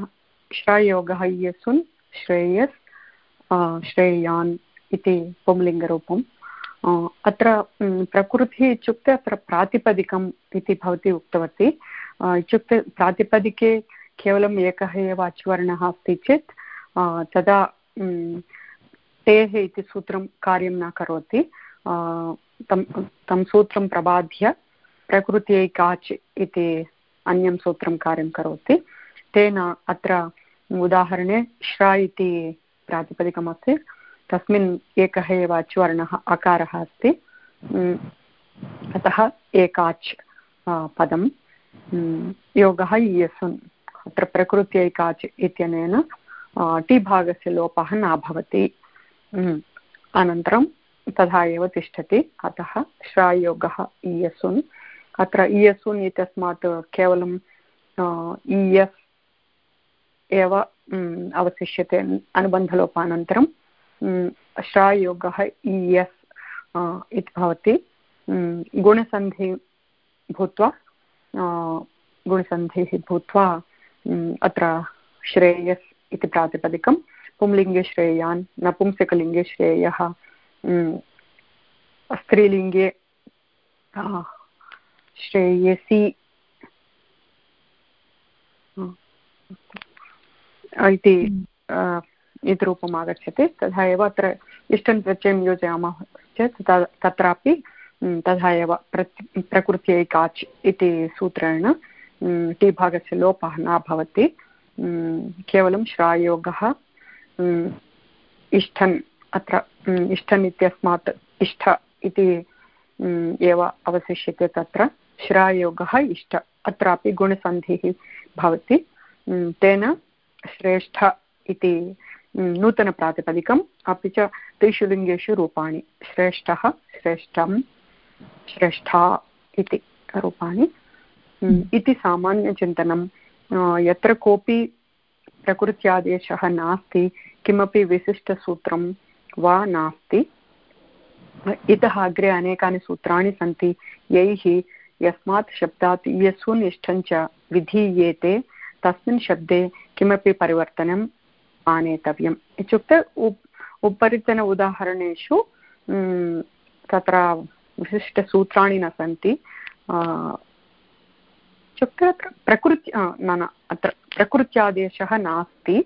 श्रायोगः इयसुन्, श्रेयस् श्रेयान् इति पुंलिङ्गरूपम्। अत्र प्रकृतिः इत्युक्ते अत्र प्रातिपदिकम् इति भवती उक्तवती। इत्युक्ते प्रातिपदिके केवलम् एकः एव अच्वर्णः अस्ति चेत् तदा तेः इति सूत्रं कार्यं न करोति। तं तं सूत्रं प्रबाध्य प्रकृत्यै काच् इति अन्यं सूत्रं कार्यं करोति। तेन अत्र उदाहरणे श्र इति प्रातिपदिकमस्ति। तस्मिन् एकः एव अच्वर्णः, अकारः अस्ति। अतः एकाच् पदं योगः इयसुन् अत्र प्रकृत्यैकाच् इत्यनेन टिभागस्य लोपः न भवति अनन्तरं तथा एव तिष्ठति। अतः श्रायोगः इयसुन् अत्र इयसुन् इत्यस्मात् केवलं इयस् एव अवशिष्यते अनुबन्धलोपानन्तरं। श्रायोगः इयस् इति भवति गुणसन्धि भूत्वा गुणसन्धिः भूत्वा अत्र श्रेयस् इति प्रातिपदिकं पुंलिङ्गे श्रेयान् नपुंसकलिङ्गे श्रेयः स्त्रीलिङ्गे श्रेयसि इति आगच्छति। तथा एव अत्र इष्टन् प्रत्ययं योजयामः चेत् तत्रापि तथा एव प्रकृत्यै काच् इति सूत्रेण टी भागस्य लोपः न भवति। केवलं श्रायोगः। इष्ठन् अत्र इष्ठन् इत्यस्मात् इष्ठ इति एव अवशिष्यते तत्र। श्रायोगः इष्ट। अत्रापि गुणसन्धिः भवति। तेन श्रेष्ठ इति नूतनप्रातिपदिकम् अपि च त्रिषु लिङ्गेषु रूपाणि। श्रेष्ठः श्रेष्ठं श्रेष्ठा इति रूपाणि। इति सामान्यचिन्तनं यत्र कोऽपि प्रकृत्यादेशः नास्ति, किमपि विशिष्टसूत्रं वा नास्ति। इतः अग्रे अनेकानि सूत्राणि सन्ति। यैः यस्मात् शब्दात् यस्सुनिष्ठं च विधीयेते, तस्मिन् शब्दे किमपि परिवर्तनम् आनेतव्यम्। इत्युक्ते उप, उपरितन उदाहरणेषु तत्र विशिष्टसूत्राणि न सन्ति। इत्युक्ते अत्र प्रकृति न न अत्र प्रकृत्यादेशः नास्ति।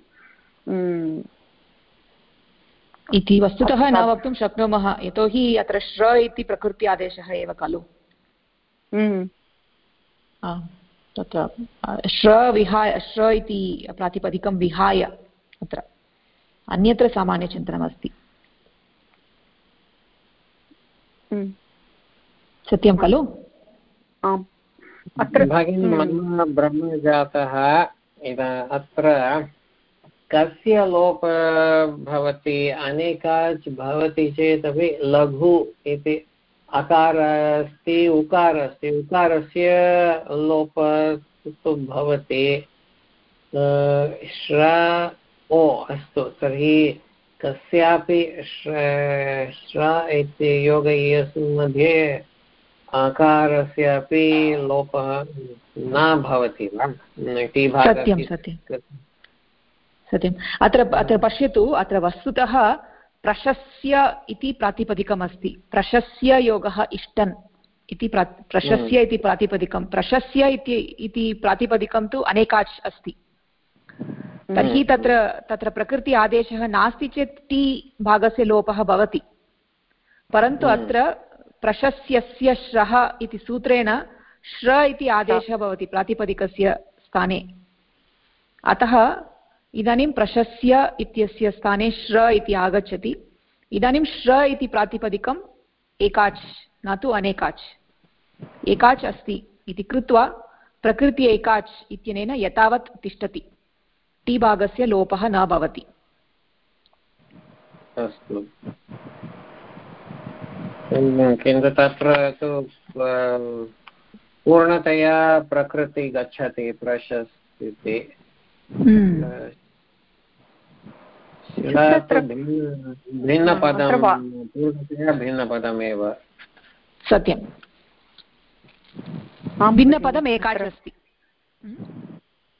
इति वस्तुतः न वक्तुं शक्नुमः। यतोहि अत्र श्र इति प्रकृति आदेशः एव खलु। तत्र श्र विहाय श्र इति प्रातिपदिकं विहाय अत्र। अन्यत्र सामान्यचिन्तनमस्ति। सत्यं खलु? आम्। अत्र भगिनी मम ब्रह्मजातः अत्र कस्य लोप भवति अनेकाच् भवति चेदपि लघु इति अकार अस्ति उकार अस्ति उकारस्य लोप तु भवति श्र ओ अस्तु। तर्हि कस्यापि श्र इति योगयस् मध्ये आकारस्य अपि लोपः न भवति वा? सत्यं सत्यं। सत्यम्। अत्र अत्र पश्यतु अत्र वस्तुतः प्रशस्य इति प्रातिपदिकमस्ति। प्रशस्य योगः इष्टन् इति प्रा प्रशस्य इति प्रातिपदिकं। प्रशस्य इति इति प्रातिपदिकं तु अनेकाच् अस्ति। तर्हि तत्र तत्र प्रकृति आदेशः नास्ति चेत् टी भागस्य लोपः भवति। परन्तु अत्र प्रशस्यस्य श्रः इति सूत्रेण श्र इति आदेशः भवति प्रातिपदिकस्य स्थाने। अतः इदानीं प्रशस्य इत्यस्य स्थाने श्र इति आगच्छति। इदानीं श्र इति प्रातिपदिकम् एकाच्, न तु अनेकाच्। एकाच् अस्ति इति कृत्वा प्रकृति एकाच् इत्यनेन यथावत् तिष्ठति। टी लोपः न भवति। किन्तु तत्र तु पूर्णतया प्रकृति गच्छति प्रशस् इति हम्म। भिन्नपदं पूर्णतया भिन्नपदमेव। सत्यं भिन्नपदम् एकाच अस्ति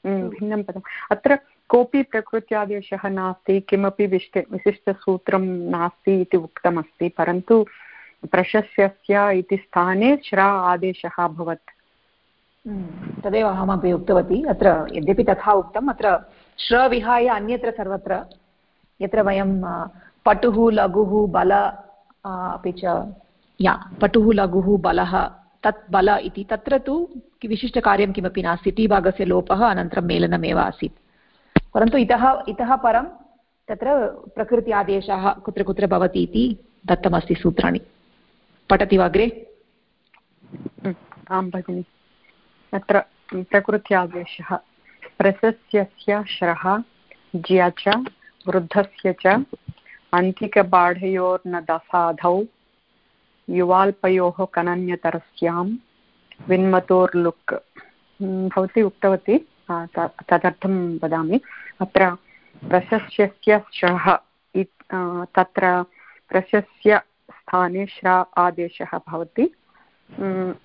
भिन्नं पदम् अत्र कोऽपि प्रकृत्यादेशः नास्ति किमपि विशिष्ट विशिष्टसूत्रं नास्ति इति उक्तमस्ति परन्तु प्रशस्यस्य इति स्थाने श्रा आदेशः अभवत्। तदेव अहमपि उक्तवती। अत्र यद्यपि तथा उक्तम्, अत्र श्र विहाय अन्यत्र सर्वत्र, यत्र वयं पटुः, लघुः, बल अपि च, या, पटुः, लघुः, बलः, तत् बल इति, तत्र तु विशिष्टकार्यं किमपि नास्ति। टी भागस्य लोपः अनन्तरं मेलनमेव आसीत्। परन्तु इतः इतः परं तत्र प्रकृति आदेशः कुत्र कुत्र भवति इति दत्तमस्ति सूत्राणि। पठति वा अग्रे? आं भगिनि। तत्र प्रकृत्यादेशः प्रशस्यस्य श्रः, ज्या च, वृद्धस्य च अन्तिकबाढयोर्न युवाल्पयोः कनन्यतरस्यां, विन्मतोर्लुक्। भवती उक्तवती तदर्थं वदामि। अत्र प्रशस्यस्य श्रः तत्र प्रशस्य स्थाने श्र आदेशः भवति।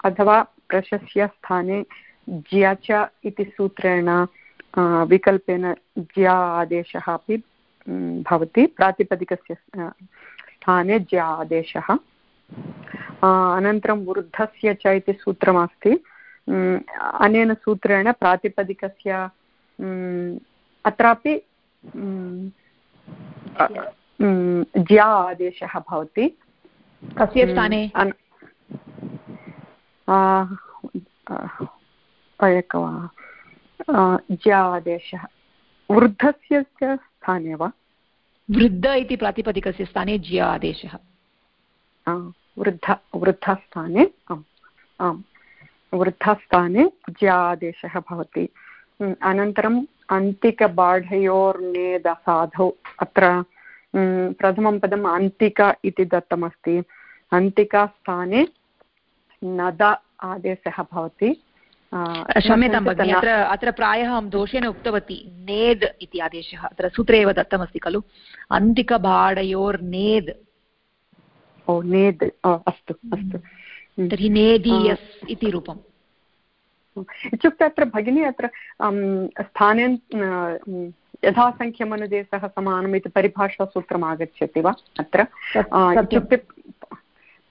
अथवा प्रशस्य स्थाने ज्या च इति सूत्रेण विकल्पेन ज्या आदेशः अपि भवति। प्रातिपदिकस्य स्थाने ज्या आदेशः। अनन्तरं वृद्धस्य च इति सूत्रमस्ति। अनेन सूत्रेण प्रातिपदिकस्य अत्रापि ज्या आदेशः भवति। कस्य स्थाने एकवा ज्या आदेशः वृद्धस्य स्थाने वा? वृद्ध इति प्रातिपदिकस्य स्थाने ज्य आदेशः वृद्ध वृद्धस्थाने आम् आम्। वृद्धस्थाने ज्य आदेशः भवति। अनन्तरम् अन्तिकबाढयोर्नेदसाधौ। अत्र प्रथमं पदम् अन्तिक इति दत्तमस्ति। अन्तिकास्थाने नद आदेशः भवति। क्षम्यतां भगिनि अत्र अत्र प्रायः अहं दोषेण उक्तवती नेद् इति आदेशः। अत्र सूत्रे एव दत्तमस्ति खलु। अन्तिकभाडयोर्नेद् ओ नेद् अस्तु अस्तु। तर्हि नेदीयस् इति रूपम्। इत्युक्ते अत्र भगिनी अत्र स्थाने यथासङ्ख्यमनुदेशः समानम् इति परिभाषासूत्रम् आगच्छति वा अत्र? इत्युक्ते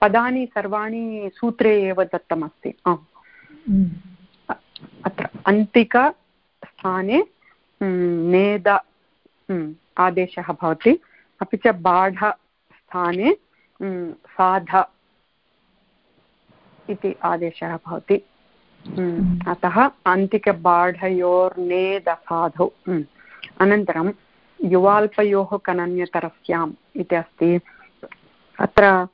पदानि सर्वाणि सूत्रे एव दत्तमस्ति। आम्। अत्र अन्तिकस्थाने नेद आदेशः भवति। अपि च बाढस्थाने साध इति आदेशः भवति। अतः अन्तिकबाढयोर्नेदसाधौ अनन्तरं युवाल्पयोः कनन्यतरस्याम् इति अस्ति। अत्र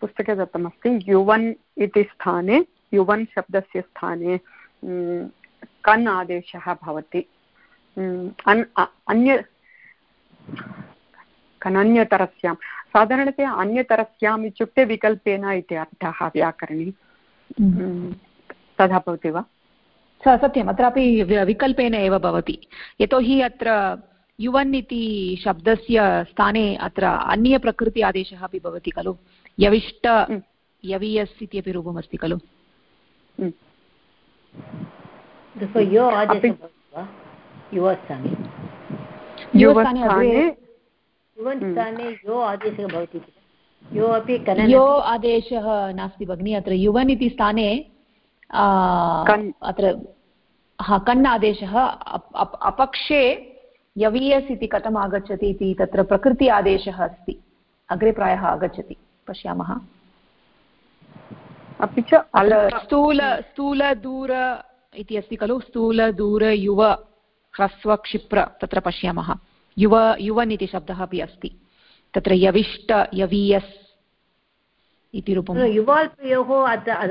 पुस्तके दत्तमस्ति युवन् इति स्थाने युवन् शब्दस्य स्थाने कन् आदेशः भवति। अन्य कनन्यतरस्यां साधारणतया अन्यतरस्याम् इत्युक्ते विकल्पेन इति अर्थः व्याकरणे। तथा भवति वा? सत्यम् अत्रापि विकल्पेन एव भवति। यतोहि अत्र युवन् इति शब्दस्य स्थाने अत्र अन्यप्रकृति आदेशः अपि भवति खलु? यविष्ट यवियस् इत्यपि रूपमस्ति खलु? यो आदेशः नास्ति भगिनि अत्र युवन् इति स्थाने अत्र हा कन् आदेशः अपक्षे यवीयस् इति कथम् आगच्छति इति तत्र प्रकृति आदेशः अस्ति। अग्रे प्रायः आगच्छति। पश्यामः। अपि च स्थूल स्थूलदूर इति अस्ति खलु? स्थूलदूर युव ह्रस्व क्षिप्र तत्र पश्यामः। युव युवन् इति शब्दः अपि अस्ति। तत्र यविष्ट यवीयस् इति रूपं युवाल्पयोः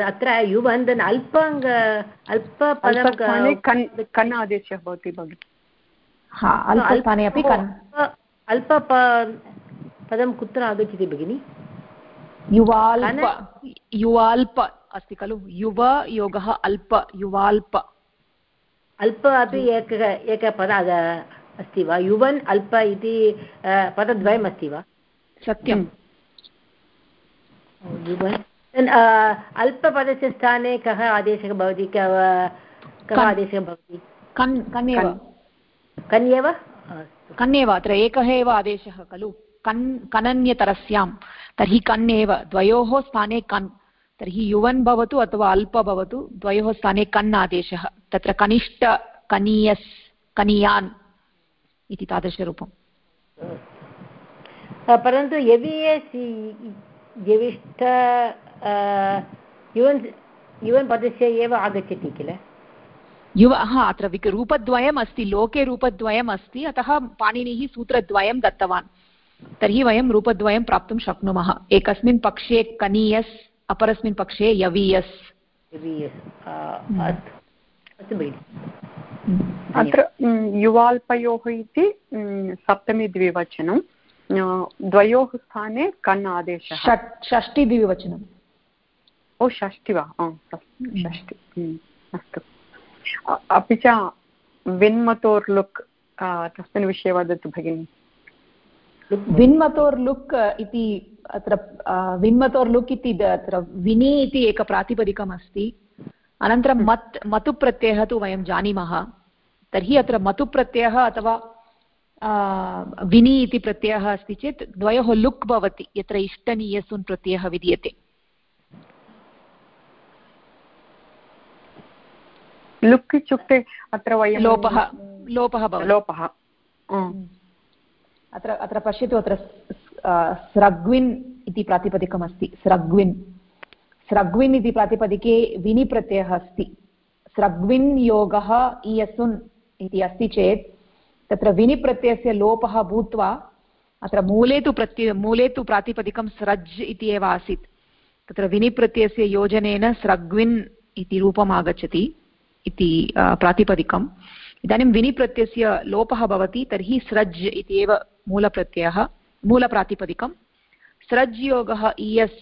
अत्र युवन् अल्पाङ्ग अल्पपदं कन् आदेशः भवति भगिनि हा अल्पस्थाने अपि कन् अल्प पदं कुत्र आगच्छति भगिनि युवाल्प युवाल्प अस्ति खलु युव योगः अल्प युवाल्प अल्प अपि एकः एकः पद अस्ति वा युवन् अल्प इति पदद्वयम् अस्ति वा सत्यं अल्पपदस्य स्थाने कः आदेशः भवति कः आदेशः भवति कन् कन्येव अत्र एकः एव आदेशः खलु कन् कनन्यतरस्यां तर्हि कन् एव द्वयोः स्थाने कन् तर्हि युवन् भवतु अथवा अल्प भवतु द्वयोः स्थाने कन् आदेशः तत्र कनिष्ठ कनीयस् कनीयान् इति तादृशरूपम् परन्तु यवियस् यविष्ठ युवन् युवन् पदस्य एव आगच्छति किल युव हा अत्र विक रूपद्वयम् अस्ति लोके रूपद्वयम् अस्ति अतः पाणिनिः सूत्रद्वयं दत्तवान् तर्हि वयं रूपद्वयं प्राप्तुं शक्नुमः एकस्मिन् पक्षे कनीयस् अपरस्मिन् पक्षे यवीयस् अत्र युवाल्पयोः इति सप्तमी द्विवचनं द्वयोः स्थाने कन् आदेशः षट् षष्टिद्विवचनम् ओ षष्टि वा षष्टि अस्तु अपि च विन्मतोर्लुक् तस्मिन् विषये वदतु भगिनि विन्मतोर्लुक् इति अत्र विन्मतोर्लुक् इति अत्र विनि इति एक प्रातिपदिकम् अस्ति अनन्तरं मत् मतुप्रत्ययः तु वयं जानीमः तर्हि अत्र मतुप्रत्ययः अथवा विनि इति प्रत्ययः अस्ति चेत् द्वयोः लुक् भवति यत्र इष्टनीयसुन् प्रत्ययः विद्यते। लुक् इत्युक्ते अत्र वयं लोपः लोपः लोपः। अत्र अत्र पश्यतु अत्र स्रग्विन् इति प्रातिपदिकमस्ति। स्रग्विन्। स्रग्विन् इति प्रातिपदिके विनि प्रत्ययः अस्ति। स्रग्विन् योगः इयसुन् इति अस्ति चेत् तत्र विनि प्रत्ययस्य लोपः भूत्वा अत्र मूले तु प्रत्य मूले तु प्रातिपदिकं स्रज् इति एव आसीत्। तत्र विनि प्रत्ययस्य योजनेन स्रग्विन् इति रूपम् आगच्छति इति प्रातिपदिकम्। इदानीं विनि प्रत्ययस्य लोपः भवति तर्हि स्रज् इति एव मूलप्रत्ययः मूलप्रातिपदिकं स्रज् योगः इयस्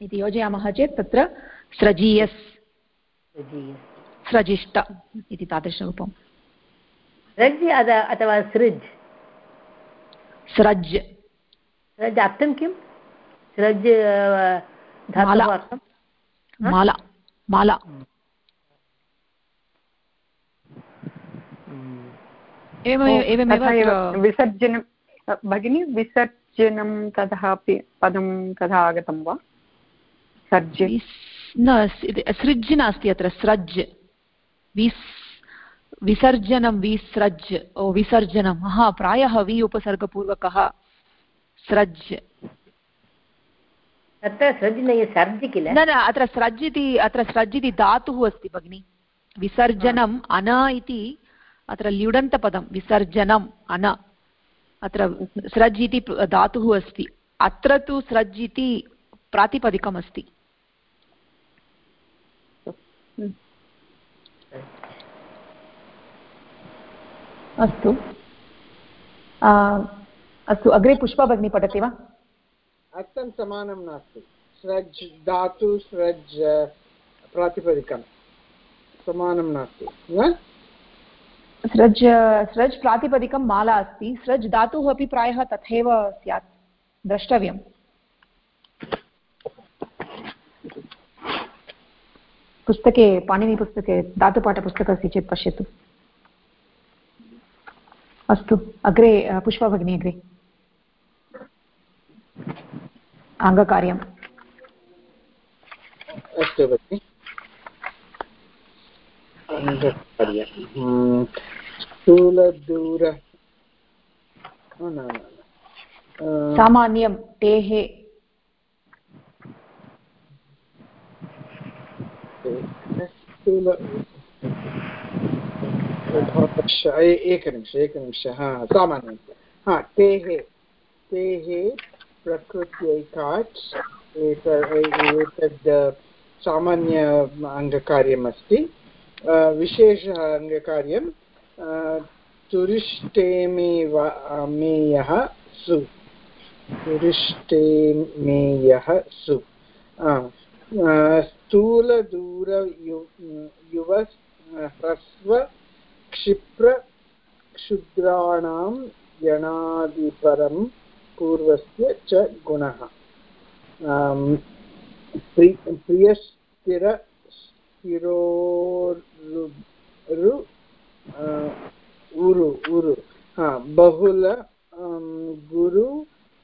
इति योजयामः चेत् तत्र स्रजीयस्। स्रजिष्ट इति तादृशरूपम्। सृज् अथवा सृज्? सृज्। अर्थं किं? सृज् माला। माला। माला। विसर्जनं। भगिनि विसर्जनं ततः अपि पदं कदा आगतं वा? सर्ज न सृज् नास्ति अत्र स्रज् विस् विसर्जनं विसृज् ओ विसर्जनं हा प्रायः वि उपसर्गपूर्वकः स्रज्। तत्र सृज् सर्ज् किल? न न अत्र स्रज् इति अत्र स्रज् इति धातुः अस्ति भगिनि। विसर्जनम् अन इति अत्र ल्युडन्तपदं विसर्जनम् अन। अत्र स्रज् इति धातुः अस्ति। अत्र तु स्रज् इति प्रातिपदिकमस्ति। अस्तु। अस्तु अग्रे पुष्पा भगिनी पठति वा? अर्थं समानं नास्ति। स्रज् धातु स्रज् प्रातिपदिकं। समानं नास्ति। न? स्रज् स्रज् प्रातिपदिकं माला अस्ति। स्रज् धातुः अपि प्रायः तथैव स्यात्। द्रष्टव्यम्। पुस्तके पाणिनिपुस्तके धातुपाठपुस्तकम् अस्ति चेत् पश्यतु। अस्तु अग्रे पुष्पा भगिनी अग्रे। अङ्गकार्यम् अस्तु भगिनि। स्थूलदूर सामान्यं टेः स्थूल एकनिमिष एकनिमिषः सामान्यं हा तेः तेः प्रकृत्यैकाच् एतद् सामान्य अङ्गकार्यमस्ति विशेषः अङ्गकार्यं तुरिष्टेमेव सु। तुरिष्टेमेयः सु युव ह्रस्व क्षिप्र क्षुद्राणां जनादिपरं पूर्वस्य च गुणः। प्रियस्थिर स्थिरोरु उरु उरु। बहुल गुरु,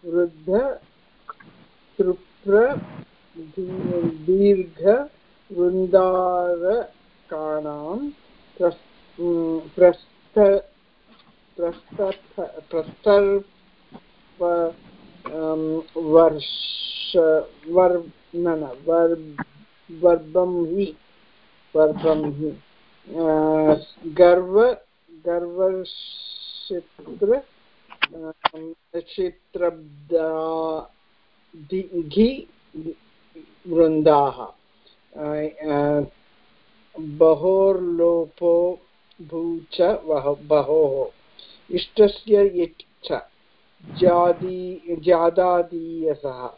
वृद्ध, तृप्र, दीर्घ, वृन्दारकाणां प्रस्थ प्रस्तर्प वर्ष वर् न न वर् वर्बं हि हि गर्व वृन्दाः बहोर्लोपो भूच बहोः। इष्टस्य जादादीयसः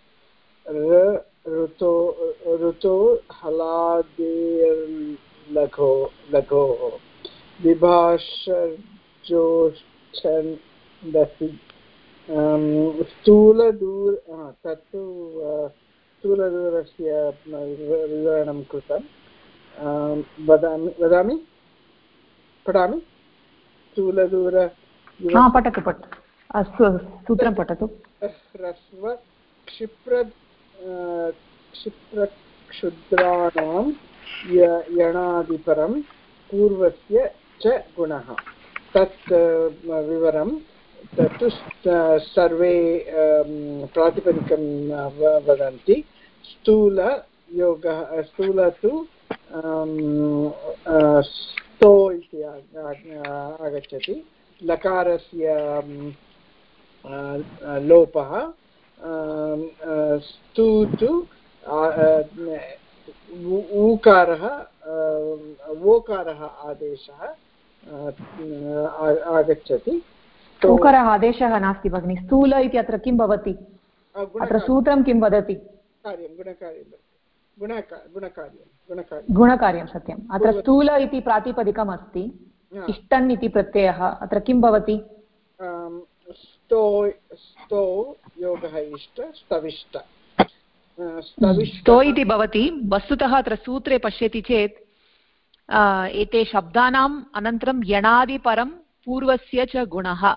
ऋतो ऋतो हलादेर्लघो लघोः। विभाषजोच्छन्दसि। स्थूलदूर तत्तु स्थूलदूरस्य विवरणं कृतं। वदामि वदामि? पठामि? स्थूलदूर हा पठतु अस्तु सूत्रं पठतु। ह्रस्व क्षिप्र क्षिप्रक्षुद्राणां य- यणादिपरं पूर्वस्य च गुणः। तत् विवरं तत्तु सर्वे प्रातिपदिकं वदन्ति। स्थूलयोगः स्थूल तु अ, स्तो इति आगच्छति। लकारस्य लोपः स्तु तु ऊकारः ओकारः आदेशः आगच्छति। तो- उकारः आदेशः नास्ति भगिनि स्थूल इति अत्र किं भवति? अत्र सूत्रं किं वदति? गुणका- गुणकार्यं। गुणकार्यं गुणकार्यं। सत्यम्। अत्र स्थूल इति प्रातिपदिकम् अस्ति इष्टन् इति प्रत्ययः। अत्र किं भवति? स्तो स्तो योगः इष्ट स्तविष्ट। स्तो इति भवति। वस्तुतः अत्र सूत्रे पश्यति चेत् एते शब्दानाम् अनन्तरं यणादिपरं पूर्वस्य च गुणः।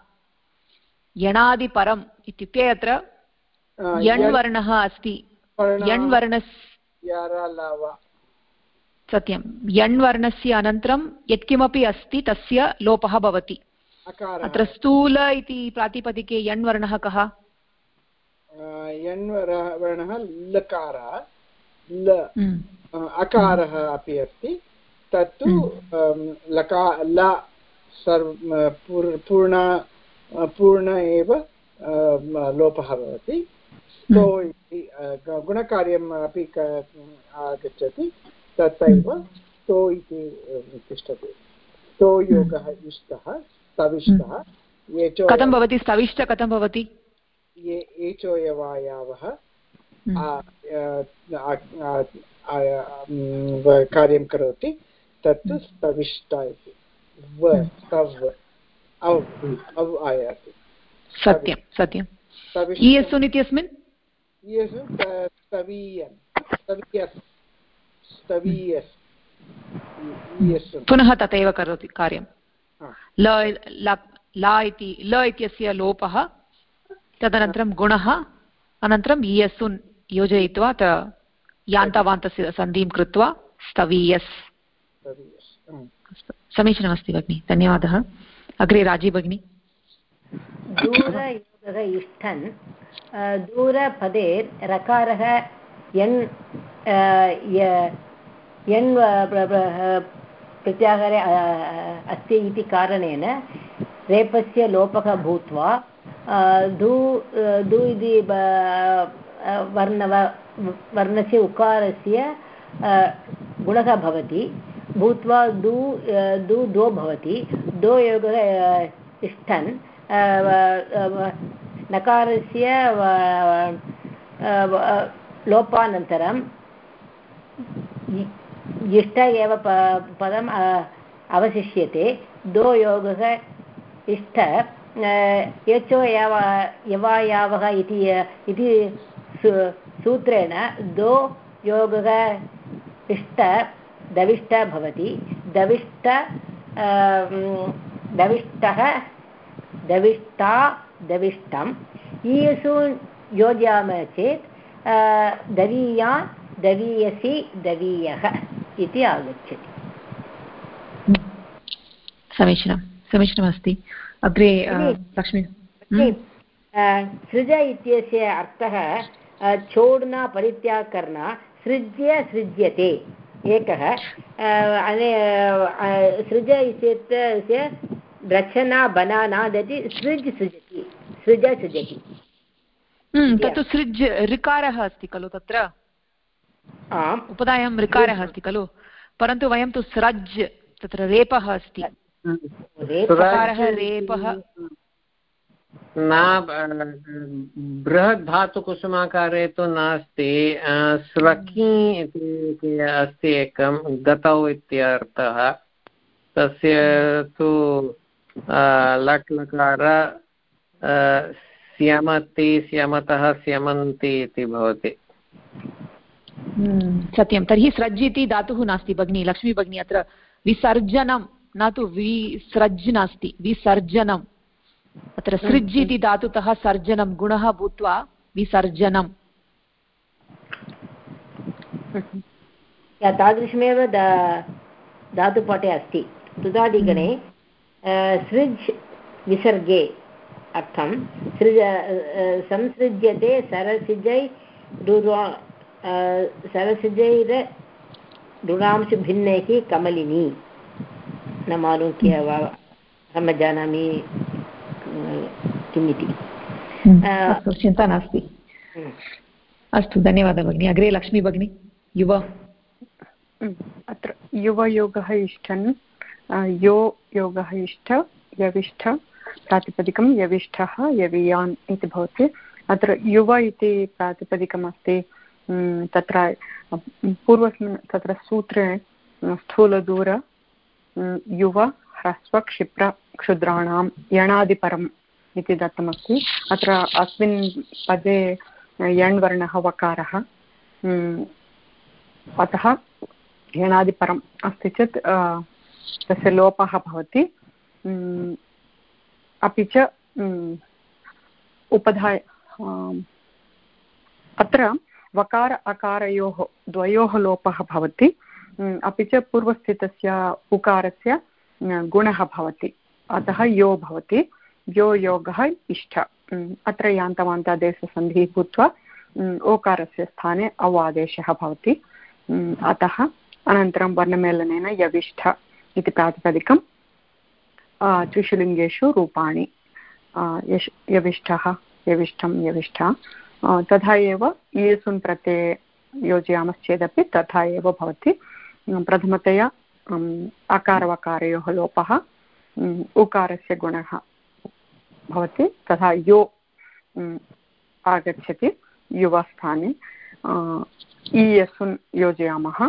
यणादिपरम् इत्युक्ते अत्र यण् वर्णः अस्ति। यण् वर्णस् सत्यं। यण् वर्णस्य अनन्तरं यत्किमपि अस्ति तस्य लोपः भवति। अत्र स्थूल इति प्रातिपदिके यण् वर्णः कः? यण् वर्णः लकारः। ल हम्म, अकारः अपि अस्ति। तत्तु लका ल सर्व पूर्ण पूर्ण एव लोपः भवति। इति गुणकार्यम् अपि आगच्छति। तथैव स्तो इति तिष्ठति स्तो योगः इष्टः स्तविष्टः एचो कथं भवति? स्तविष्ट कथं भवति? एचोयवायावः हम्म, कार्यं करोति स्तविष्ट इति। व स्तव् आयाति। सत्यं सत्यं। इत्यस्मिन्? स्तवीयन् स्तवीयस् पुनः तथैव करोति कार्यं। ल इति ल इत्यस्य लोपः तदनन्तरं गुणः अनन्तरम् इयस्सुन् योजयित्वा त यान्तवान्तस्य सन्धिं कृत्वा स्तवीयस् समीचीनमस्ति भगिनि धन्यवादः। अग्रे राज़ी भगिनी। दूरयोगः इष्ठन् दूरपदे रकारः यन् यन् प्र- प्र- प्रत्याहारे अस्ति इति कारणेन रेपस्य लोपः भूत्वा अ, दू इति ब- अ, वर्ण वर्णस्य उकारस्य गुणः भवति भूत्वा दू दू दो भवति दो योगः व- नकारस्य लोपानन्तरं इष्ट एव पदम् अवशिष्यते, दो योगः इष्ट यचो यव, यवायावः इति सूत्रेण दो योगः इष्ट, दविष्ट भवति। दविष्ट दविष्टः, दविष्टा, दविष्टम्। ईयसु योजयामः चेत् दवीयान् दवीयसि दवीयः इति आगच्छति। समीचीनं समीचीनमस्ति। अग्रे लक्ष्मी सृज इत्यस्य अर्थः छोड्ना परित्याग सृज्य सृज्यते। एकः अने सृज इत्यस्य रचना बनाना दति सृज् सृजति सृज सृजति। हम्म, तत्तु सृज् ऋकारः अस्ति खलु तत्र? आम्। उपधायां ऋकारः अस्ति खलु? परन्तु वयं तु स्रज् तत्र रेपः अस्ति। ऋकारः रेपः। न बृहत् धातुकुसुमाकारे तु नास्ति स्रकी इति अस्ति एकं गतौ इत्यर्थः तस्य तु लट् लकार स्यमति स्यमतः स्यमन्ति इति भवति। सत्यं। तर्हि स्रज् इति धातुः नास्ति भगिनी लक्ष्मी भगिनी अत्र विसर्जनं न तु विसृज् नास्ति विसर्जनं अत्र सृज् इति धातुतः सर्जनं गुणः भूत्वा विसर्जनम्। तादृशमेव धातुपाठे अस्ति। तुदादिगणे सृज् विसर्गे अर्थं सृज संसृज्यते सरसिजै सरसिजैर ऋणांशभिन्नैः कमलिनी। न मालूं क्या वा अहं न जानामि किम् इति अस्तु चिन्ता नास्ति। अस्तु धन्यवादः भगिनि। अग्रे लक्ष्मी भगिनी युव। अत्र युवयोगः इष्टन्। यो योगः इष्ट यविष्ठ प्रातिपदिकं यविष्ठः यवीयान् इति भवति। अत्र युव इति प्रातिपदिकम् अस्ति तत्र पूर्वस्मिन् तत्र सूत्रे स्थूलदूर युव ह्रस्व क्षिप्र क्षुद्राणां यणादिपरम् इति दत्तमस्ति। अत्र अस्मिन् पदे यण् वकारः। अतः यणादिपरम् अस्ति चेत् तस्य लोपः भवति। अपि च उपधाय अत्र वकार अकारयोः द्वयोः लोपः भवति। अपि च पूर्वस्थितस्य उकारस्य गुणः भवति। अतः यो भवति। यो योगः इष्ट। अत्र यान्तवान्तादेशसन्धिः भूत्वा ओकारस्य स्थाने अव आदेशः भवति अतः अनन्तरं वर्णमेलनेन यविष्ठ इति प्रातिपदिकं त्रिषुलिङ्गेषु रूपाणि। यश् यविष्ठः यविष्ठं यविष्ठा। तथा एव इयसुन् प्रत्यये योजयामश्चेदपि तथा एव भवति। प्रथमतया अकारवकारयोः लोपः उकारस्य गुणः भवति, तथा यो आगच्छति, युवस्थाने। ईयसुन् योजयामः।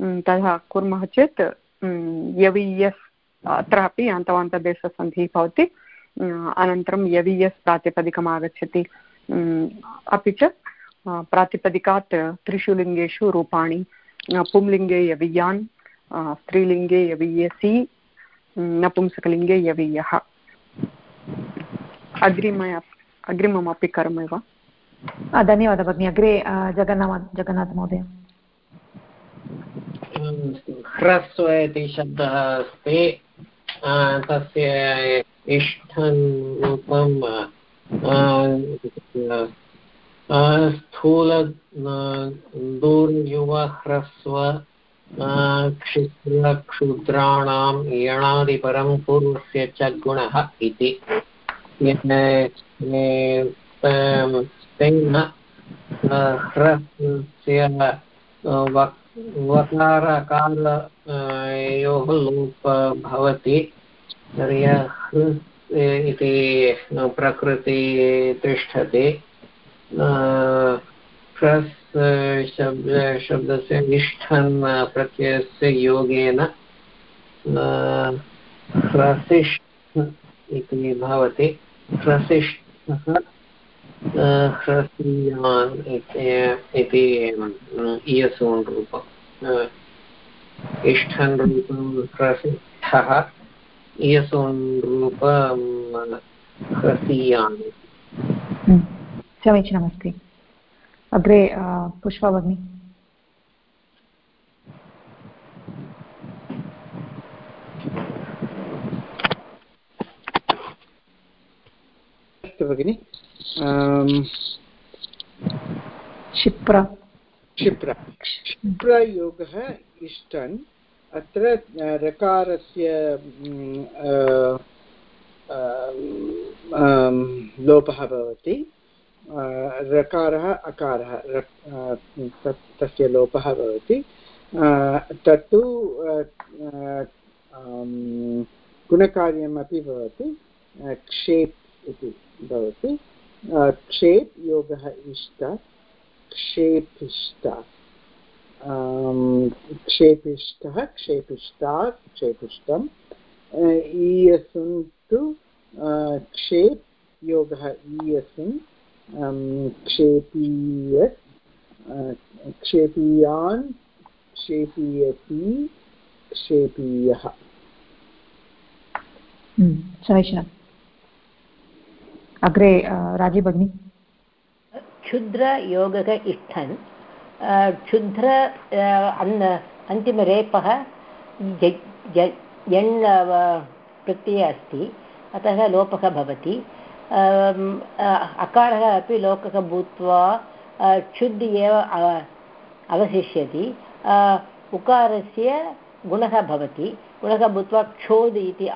तथा कुर्मः चेत् यवियस् अत्रापि अन्तवान्तदेशसन्धिः भवति। अनन्तरं यवियस् प्रातिपदिकम् आगच्छति अपि च प्रातिपदिकात् त्रिषु लिङ्गेषु रूपाणि पुंलिङ्गे यवीयान् स्त्रीलिङ्गे यवीयसि नपुंसकलिङ्गे यवीयः। अग्रिम अग्रिममपि करोमि वा? धन्यवादः भगिनि। अग्रे जगन्नाथ जगन्नाथमहोदय। ह्रस्व इति शब्दः अस्ति। तस्य स्थूल दूर्युवह्रस्व क्षुद्राणां यणादिपरं पूर्वस्य च गुणः इति। ह्रस्य वकारकालयोः लोप भवति। इति प्रकृति तिष्ठति। ह्रस् शब्द, शब्दस्य निष्ठन्, प्रत्ययस्य योगेन ह्रसिष्ठ इति भवति। ह्रसिष्ठः ह्रसीयान् इति इयसून् रूपम् इष्ठन् रूपं ह्रसिष्ठः ह्रसीयान् समीचीनमस्ति। अग्रे पुष्पा भगिनी। अस्तु भगिनि। क्षिप्र। क्षिप्र। क्षिप्रयोगः इष्टन्। अत्र रकारस्य लोपः भवति। रकारः, अकारः तस्य लोपः भवति। तत्तु गुणकार्यमपि भवति। क्षेप् इति भवति। क्षेप् योगः इष्ट। क्षेपिष्ट क्षेपिष्टः क्षेपिष्टा क्षेपिष्टम्। ईयसुन् तु क्षेप् योगः ईयसुन् क्षेपीय क्षेपीयान् क्षेपीयसी क्षेपीयः। समीचीनम्। अग्रे राज़ी भगिनी। क्षुद्रयोगः इष्ठन्। क्षुद्र अन् अन्तिमरेपः यण् प्रत्ययः अस्ति अतः लोपः भवति अकारः अपि लोकः भूत्वा क्षुद् एव अवशिष्यति उकारस्य गुणः भवति गुणः भूत्वा क्षोद् इति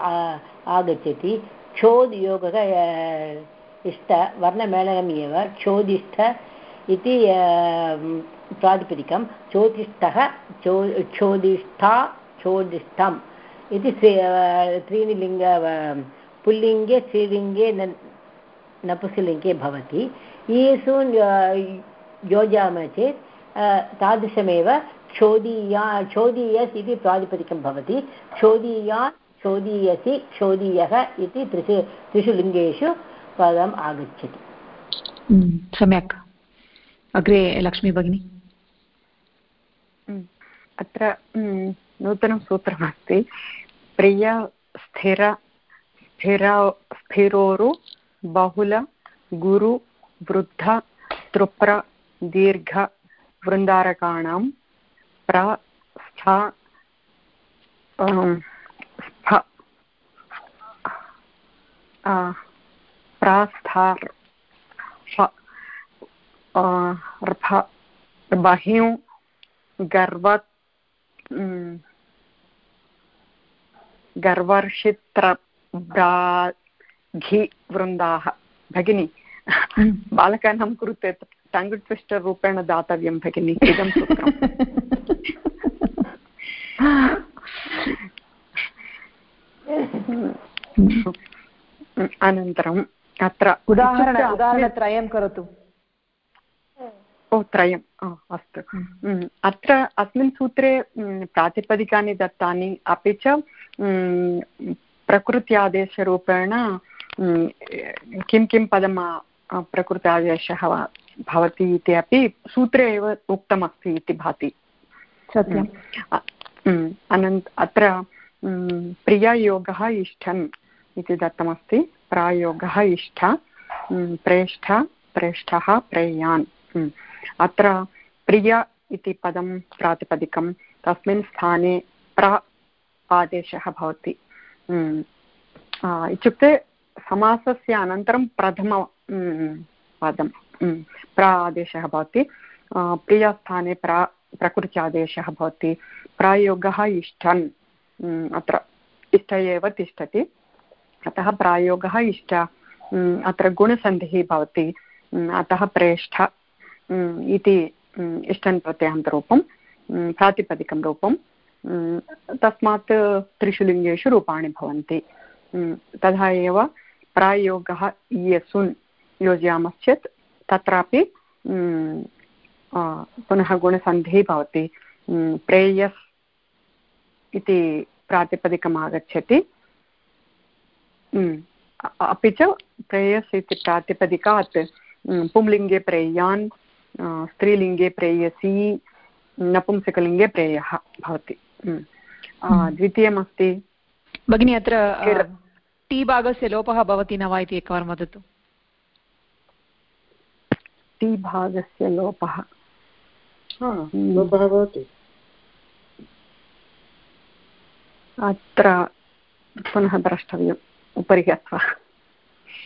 आगच्छति क्षोद् योगः इष्ट वर्णमेलनम् एव क्षोदिष्ठ इति प्रातिपदिकं चोतिष्ठः चो क्षोदिष्ठा क्षोदिष्ठम् इति त्रीणि लिङ्ग पुल्लिङ्गे, स्त्रीलिङ्गे नपुंसलिङ्गे भवति। येषु योजयामः चेत् तादृशमेव क्षोदीया क्षोदीयस् इति प्रातिपदिकं भवति। क्षोदीया क्षोदीयसि क्षोदीयः इति त्रिषु त्रिषु लिङ्गेषु पदम् आगच्छति। सम्यक्। अग्रे लक्ष्मी भगिनी। अत्र नूतनं सूत्रमस्ति प्रिय स्थिर स्थिर, स्थिरोरु, बहुल, गुरु, वृद्ध, तृप्र, दीर्घ, वृन्दारकाणां प्रस्थ स्फ प्रास्थार् बह्यु गर्व गर्वर्षित्रघिवृन्दाः भगिनी बालकानां कृते टङ्ग् ट्विस्टर् रूपेण दातव्यं भगिनि इदं सूत्रम् अनन्तरम् अत्र उदाहरण उदाहरणत्रयं करोतु ओ त्रयम् अस्तु। अत्र अस्मिन् सूत्रे प्रातिपदिकानि दत्तानि अपि च प्रकृत्यादेशरूपेण किं किं पदम् प्रकृत्यादेशः भवति इति अपि सूत्रे एव उक्तमस्ति इति भाति। सत्यम्। अनन्त अत्र प्रिययोगः इष्टन् इति दत्तमस्ति। प्रायोगः इष्ट प्रेष्ठ प्रेष्ठः प्रेयान्। अत्र प्रिय इति पदं प्रातिपदिकं, तस्मिन् स्थाने प्र आदेशः भवति। इत्युक्ते समासस्य अनन्तरं प्रथम पदं प्र आदेशः भवति। प्रियस्थाने प्र, प्रकृत्यादेशः भवति। प्रायोगः इष्टन् अत्र इष्ट एव तिष्ठति। अतः प्रायोगः इष्ट अत्र गुणसन्धिः भवति। अतः प्रेष्ठ। इति इष्टन् प्रत्ययान्तरूपं प्रातिपदिकं रूपं तस्मात् त्रिषु लिङ्गेषु रूपाणि भवन्ति। तथा एव प्रायोगः इयसुन् योजयामश्चेत् तत्रापि पुनः गुणसन्धिः भवति। प्रेयस् इति प्रातिपदिकम् अपि च प्रेयस् इति प्रातिपदिकात् पुंलिङ्गे प्रेयान् स्त्रीलिङ्गे प्रेयसी नपुंसकलिङ्गे प्रेयः भवति द्वितीयमस्ति भगिनि अत्र टी भागस्य लोपः भवति न वा इति एकवारं वदतु टी भागस्य लोपः लोपः भवति अत्र पुनः द्रष्टव्यम् उपरि गत्वा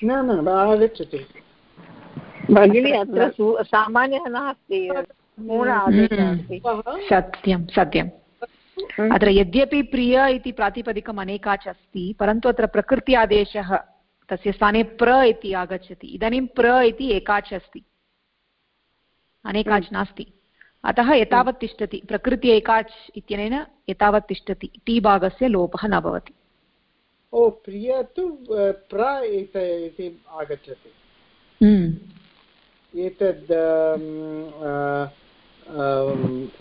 न न आगच्छति भगिनी अत्र सामान्यः नास्ति। सत्यं सत्यम् अत्र यद्यपि प्रिय इति प्रातिपदिकम् अनेकाच् अस्ति परन्तु अत्र प्रकृति आदेशः तस्य स्थाने प्र इति आगच्छति। इदानीं प्र इति एकाच् अस्ति। अनेकाच् नास्ति। अतः एतावत् तिष्ठति। प्रकृति एकाच् इत्यनेन एतावत् तिष्ठति। टी भागस्य लोपः न भवति। ओ प्रिय तु प्र इति आगच्छति। एतद्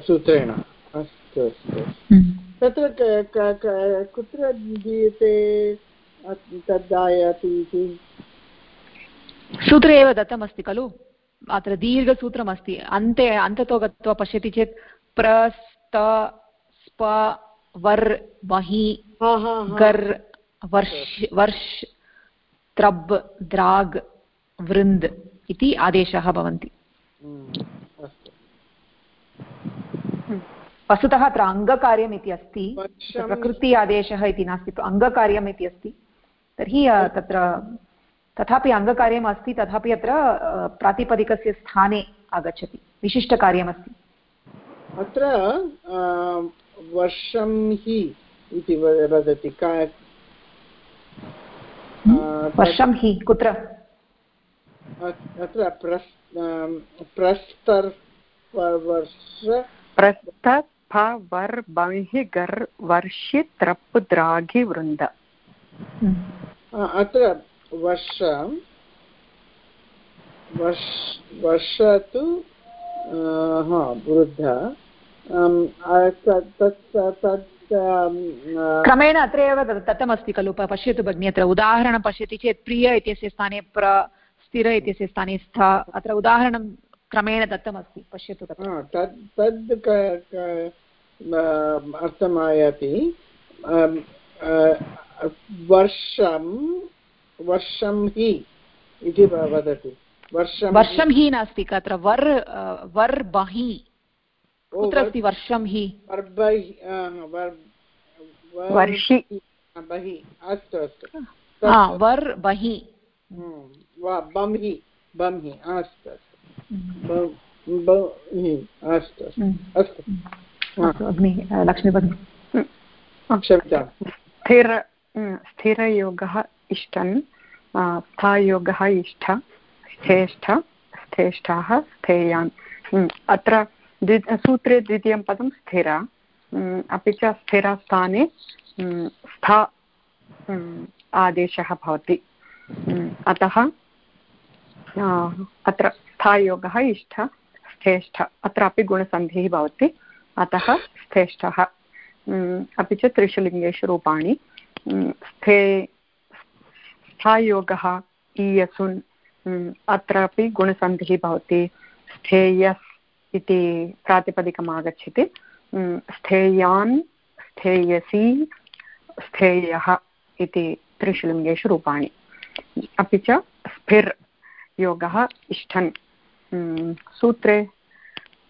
सूत्रेण। अस्तु अस्तु। तत्र कुत्र दीयते तद् इति? सूत्रे एव दत्तमस्ति खलु। अत्र दीर्घसूत्रमस्ति। अन्ते अन्ततो गत्वा पश्यति चेत् प्रस्त स्प वर् महि गर् वर्ष वर्ष त्रब् द्राग् वृन्द्। इति आदेशाः भवन्ति। अस्तु। वस्तुतः अत्र अङ्गकार्यम् इति अस्ति प्रकृति आदेशः इति नास्ति अङ्गकार्यम् इति अस्ति। तर्हि तत्र तथापि अङ्गकार्यम् अस्ति तथापि अत्र प्रातिपदिकस्य स्थाने आगच्छति विशिष्टकार्यमस्ति। अत्र वर्षं हि इति वदति का वर्षं हि कुत्र? अत्र प्रस् आम्, प्रस्तर् वर्ष प्रस्थ फ वर् बहि गर् वर्षि त्रप् द्राघि वृन्द अत्र वर्ष वर्ष वर्ष तु हा वृद्ध आम्, आ, क्रमेण अत्र एव दत्तमस्ति खलु पश्यतु भगिनि अत्र उदाहरणं पश्यति चेत् प्रिय इत्यस्य स्थाने प्र स्थिर इत्यस्य स्थाने स्थ अत्र उदाहरणं क्रमेण दत्तमस्ति पश्यतु तत्र। हा, तद् अर्थमायाति। वर्षं वर्षं हि इति वदति। वर्षं वर्षं हि नास्ति अत्र वर् वर् बहि। कुत्र अस्ति वर्षं हि? वर्षि। बहिः। अस्तु अस्तु। वर् बहि। वा- बंहि बंहि अस्तु अस्तु अस्तु अस्तु। अस्तु अस्तु अग्नि लक्ष्मी भगिनी क्षम्यताम् स्थिर स्थिरयोगः इष्टन् स्थायोगः इष्ट स्थेष्ठ स्थेष्ठाः स्थेयान् अत्र द्वि सूत्रे द्वितीयं पदं स्थिर अपि च स्थिरस्थाने स्था आदेशः भवति अतः अत्र स्थायोगः इष्ट स्थेष्ठ, अत्रापि गुणसन्धिः भवति। अतः, स्थेष्ठः। अपि च त्रिषु लिङ्गेषु रूपाणि स्थे, स्थायोगः, ईयसुन् अत्रापि गुणसन्धिः भवति। स्थेयस् इति प्रातिपदिकम् स्थेयान्, स्थेयसी, स्थेयः इति त्रिषु लिङ्गेषु रूपाणि। अपि च स्फिर् योगः इष्ठन् सूत्रे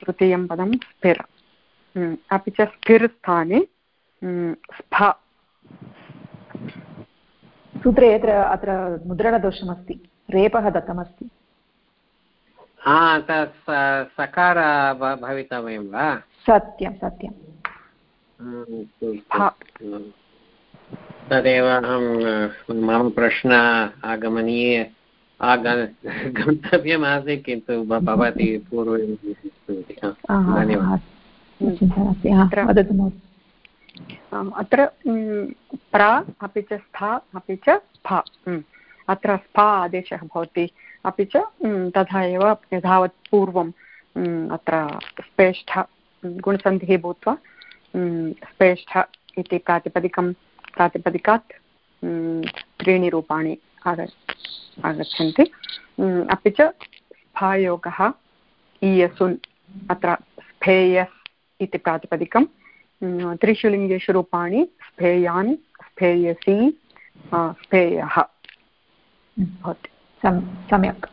तृतीयं पदं स्फिर्। अपि च स्थिर् स्थाने स्फ। सूत्रे अत्र अत्र मुद्रणदोषमस्ति रेपः दत्तमस्ति। हा सकार भवितव्यं वा? सत्यं सत्यं हम्म, अस्तु, हा। अस्तु। तदेव अहं मम प्रश्न आगमनीय आग गन्तव्यमासीत् किन्तु भवती पूर्वं धन्यवादः. अत्र- प्र अपि च स्था अपि च स्फ अत्र स्फा आदेशः भवति अपि च तथा एव यथावत् पूर्वम् अत्र स्पेष्ठ गुणसन्धिः भूत्वा स्पेष्ठ इति प्रातिपदिकं प्रातिपदिकात् त्रीणि रूपाणि आग आगच्छन्ति। अपि च स्फायोगः ईयसुन् अत्र स्फेयस् इति प्रातिपदिकं त्रिषु लिङ्गेषु रूपाणि स्फेयान् स्फेयसी स्फेयः। भवति। सम्यक्।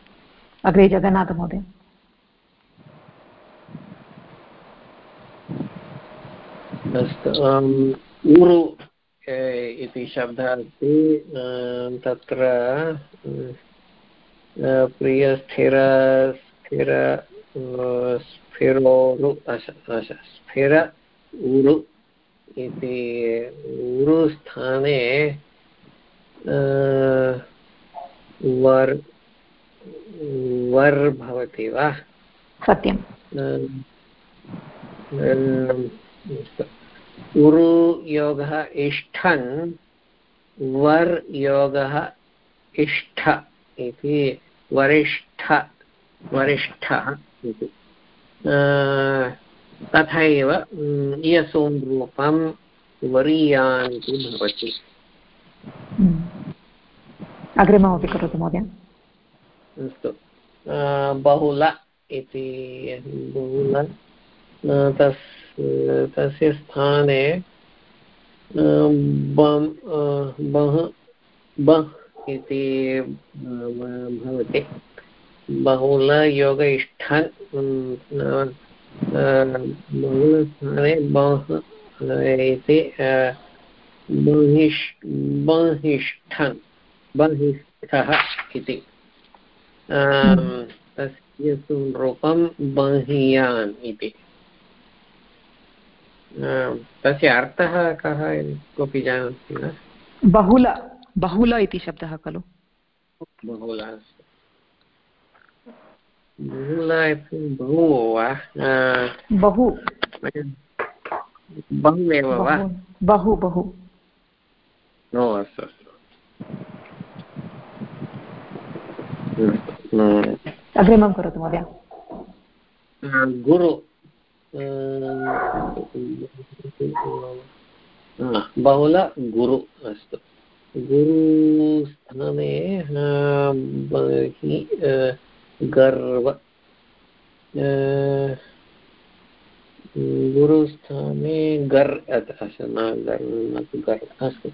अग्रे जगन्नाथमहोदय अस्तु ऊरु इति शब्दः अस्ति तत्र प्रियस्थिर स्थिर स्फिरोरु स्फिर ऊरु इति ऊरु स्थाने अ, वर् वर् भवति वा? सत्यं उरु योगः इष्ठन् वर् योगः इष्ठ इति वरिष्ठ वरिष्ठः इति। तथैव इयसून् रूपं वरीयान् इति भवति। हम्म। अग्रिममपि करोतु महोदय। अस्तु। बहुल इति बहुल अ, तस् तस्य स्थाने अ, बह बह् इति भवति। बहुलयोग इष्ठन् बहुलस्थाने बहु इति बहिष् बहिष्ठन् बहिष्ठः इति। तस्य रूपं बह्यान् इति। तस्य अर्थः कः कोऽपि जानाति वा? बहुल बहुल इति शब्दः खलु। बहुल बहुल इति बहु वा? बहु बहु। एव वा? बहु बहु अस्तु अग्रिमं करोतु महोदय। गुरु। बहुल गुरु अस्तु गुरुस्थाने बहि गर्व गुरुस्थाने गर् गर् गर् अस्तु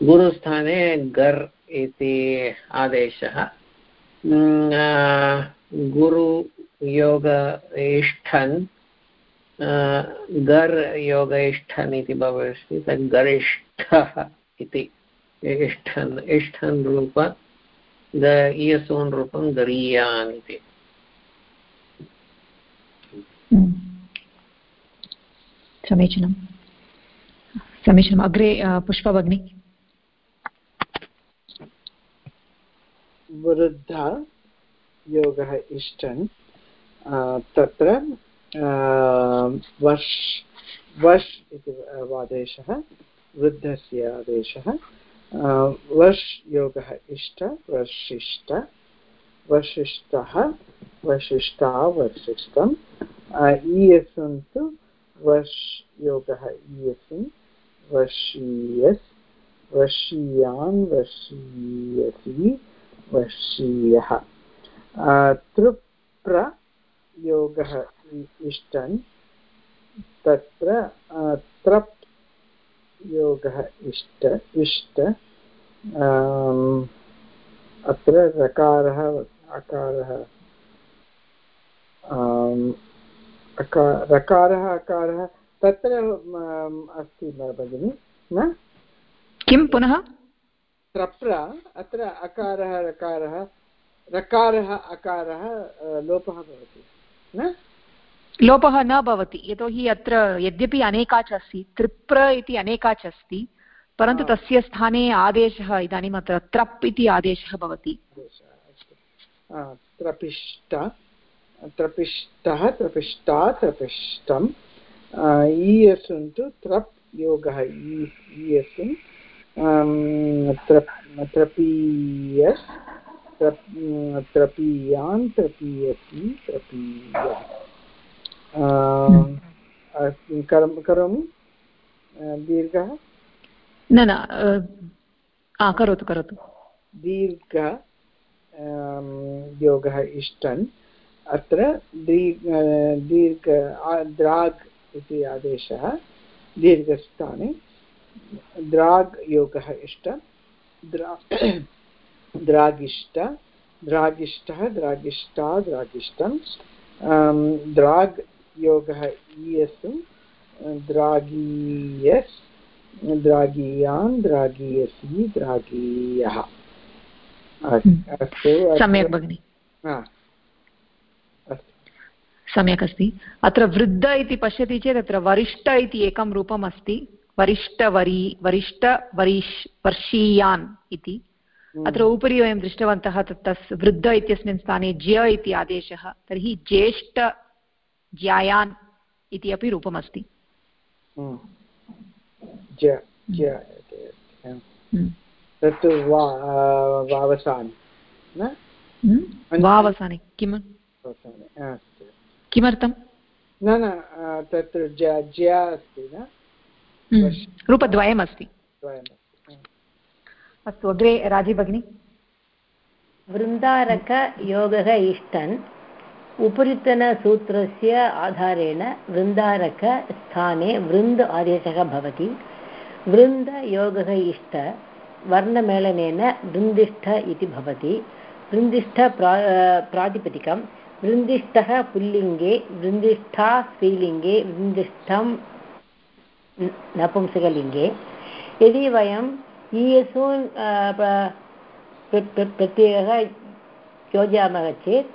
गुरुस्थाने गर् इति आदेशः गुरुयोग इष्ठन् गर् योग इष्ठन् इति भवति तद् गरिष्ठः इति। इष्ठन् इष्ठन् रूप इयसून् रूपं गरीयान् इति। समीचीनं। समीचीनम्। अग्रे पुष्पभगिनी। वृद्धा योगः इष्टन् तत्र वश् वश् इति आदेशः, वृद्धस्य आदेशः। वश् योगः इष्ट वशिष्ट वशिष्टः वशिष्टा वशिष्टम् ईयसुन् तु वश् योगः ईयसुन् वशीयस् वशीयान् वशीयसि वशीयः तृप्र योगः इष्टन् तत्र त्रप् योगः इष्ट इष्ट अत्र रकारः अकारः रकारः अकारः तत्र अस्ति भगिनि? न? किं पुनः? त्रप्र अत्र अकारः रकारः रकारः अकारः लोपः भवति। न? लोपः न भवति यतोहि अत्र यद्यपि अनेकाच् अस्ति त्रिप्र इति अनेकाच् अस्ति परन्तु तस्य स्थाने आदेशः इदानीम् अत्र त्रप् इति आदेशः भवति। त्रपिष्ट त्रपिष्टः त्रपिष्टा त्रपिष्टम् ईयसुन् तु त्रप् योगः ईयसुन् त्रपीयस् त्रपीयान् त्रपीयसि त्रपीय करोमि दीर्घः? न न करोतु करोतु। दीर्घ योगः इष्टन्। अत्र दीर्घ द्राग् इति आदेशः दीर्घस्थाने द्राग् योगः इष्ट। द्रा द्रागिष्ट द्रागिष्टः द्रागिष्टा द्रागिष्टं द्राग् योगः ईयसु द्रागीयस् द्रागीयान् द्रागीयसि द्रागीयः। अस्तु सम्यक् भगिनि। सम्यक् अस्ति। अत्र वृद्ध इति पश्यति चेत् अत्र वरिष्ठ इति एकं रूपम् अस्ति वरिष्ठवरी वरिष्ठ वरिष् वर्षीयान् इति। अत्र उपरि वयं दृष्टवन्तः तत् तस् वृद्ध इत्यस्मिन् स्थाने ज्य इति आदेशः तर्हि ज्येष्ठ ज्यायान् इति अपि रूपमस्ति। तत्तु वावसानि वावसानि किम्? किमर्थं न न तत्र रूपद्वयमस्ति। अस्तु, अग्रे राज़ी भगिनी। वृन्दारकयोगः इष्टन्। उपरितनसूत्रस्य आधारेण वृन्दारकस्थाने वृन्द् आदेशः भवति। वृन्दयोगः इष्ट, वर्णमेलनेन वृन्दिष्ठ इति भवति। वृन्दिष्ठ प्रा, प्रातिपदिकं, वृन्दिष्ठः पुल्लिङ्गे, वृन्दिष्ठा स्त्रीलिङ्गे, वृन्दिष्ठं नपुंसकलिङ्गे। यदि वयम् ईयसून् प्रत्ययः योजयामः चेत्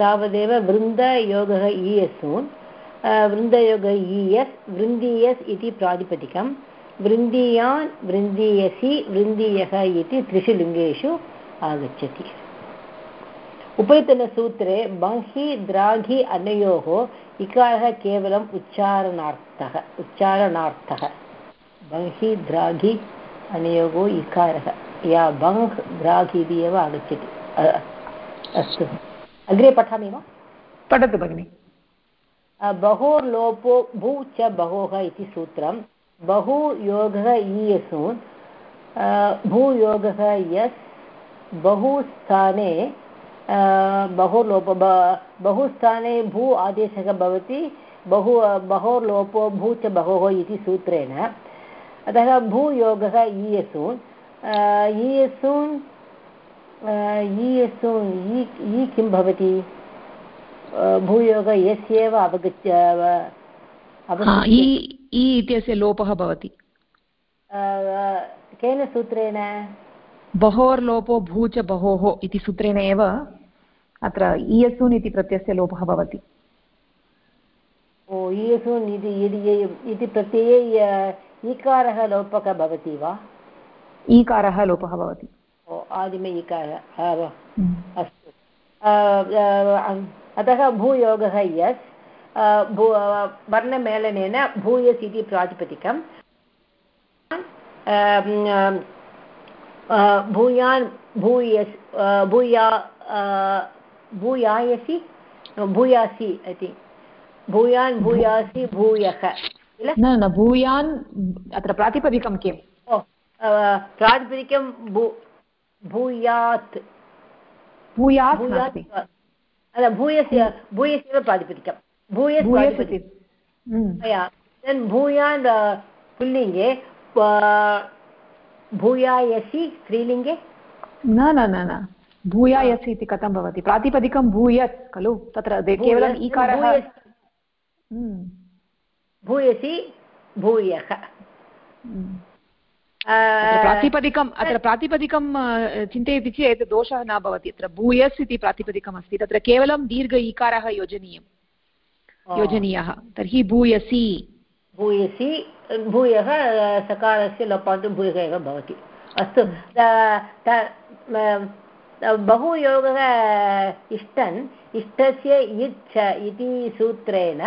तावदेव वृन्दयोगः ईयसून् वृन्दयोगः ईयस् वृन्दीयस् इति प्रातिपदिकं वृन्दीयान् वृन्दीयसि वृन्दीयः इति त्रिषु लिङ्गेषु आगच्छति उपरितनसूत्रे बङ्हि द्राघि अनयोः इकारः केवलम् उच्चारणार्थः उच्चारणार्थः बङ्हि द्राघि अनयोः इकारः। या बङ् द्राघि इति एव आगच्छति। अस्तु। अग्रे पठामि वा? पठतु भगिनि। बहोर्लोपो भू च बहोः इति सूत्रं। बहु योगः ईयसून्। भूयोगः यस्। बहुस्थाने बहुलोप बहुस्थाने भू आदेशः भवति। बहु बहोर्लोपो भू च बहोः इति सूत्रेण। अतः भूयोगः ईयसून् ईयसून् ईयसून् ई किं भवति? भूयोग यस्येव अवगत्य इत्यस्य लोपः भवति। केन सूत्रेण? बहोर्लोपो भू च बहोः इति सूत्रेण एव अत्र इयसून् इति प्रत्ययस्य लोपः भवति। ओ इयसून् इति प्रत्यये ईकारः लोपः भवति वा? ईकारः लोपः भवति। ओ आदिमे ईकारः अस्तु। अतः भूयोगः यस्। भू वर्णमेलनेन भूयस् इति प्रातिपदिकं भूयान् भूयस् भूया भूयायसि भूयासि इति। भूयान् भूयासि भूयः। न न भूयान् अत्र प्रातिपदिकं ओ प्रातिपदिकं भू भूयात्। भूयात् नास्ति। भूयस्य भूयस्य एव प्रातिपदिकं। भूयस् भूयान् पुल्लिङ्गे भूयायसि स्त्रीलिङ्गे? न न न न। भूयायसि इति कथं भवति? प्रातिपदिकं भूयस् खलु? तत्र केवलम् ईकारः भूयसि भूयः। प्रातिपदिकम् अत्र प्रातिपदिकं चिन्तयति चेत् दोषः न भवति। अत्र भूयस् इति प्रातिपदिकम् अस्ति तत्र केवलं दीर्घ इकारः योजनीयं योजनीयः। तर्हि भूयसि। भूयसि भूयः सकारस्य लोपान्त भूयः एव भवति। अस्तु बहुयोगः इष्टन्। इष्टस्य इच्छ इति सूत्रेण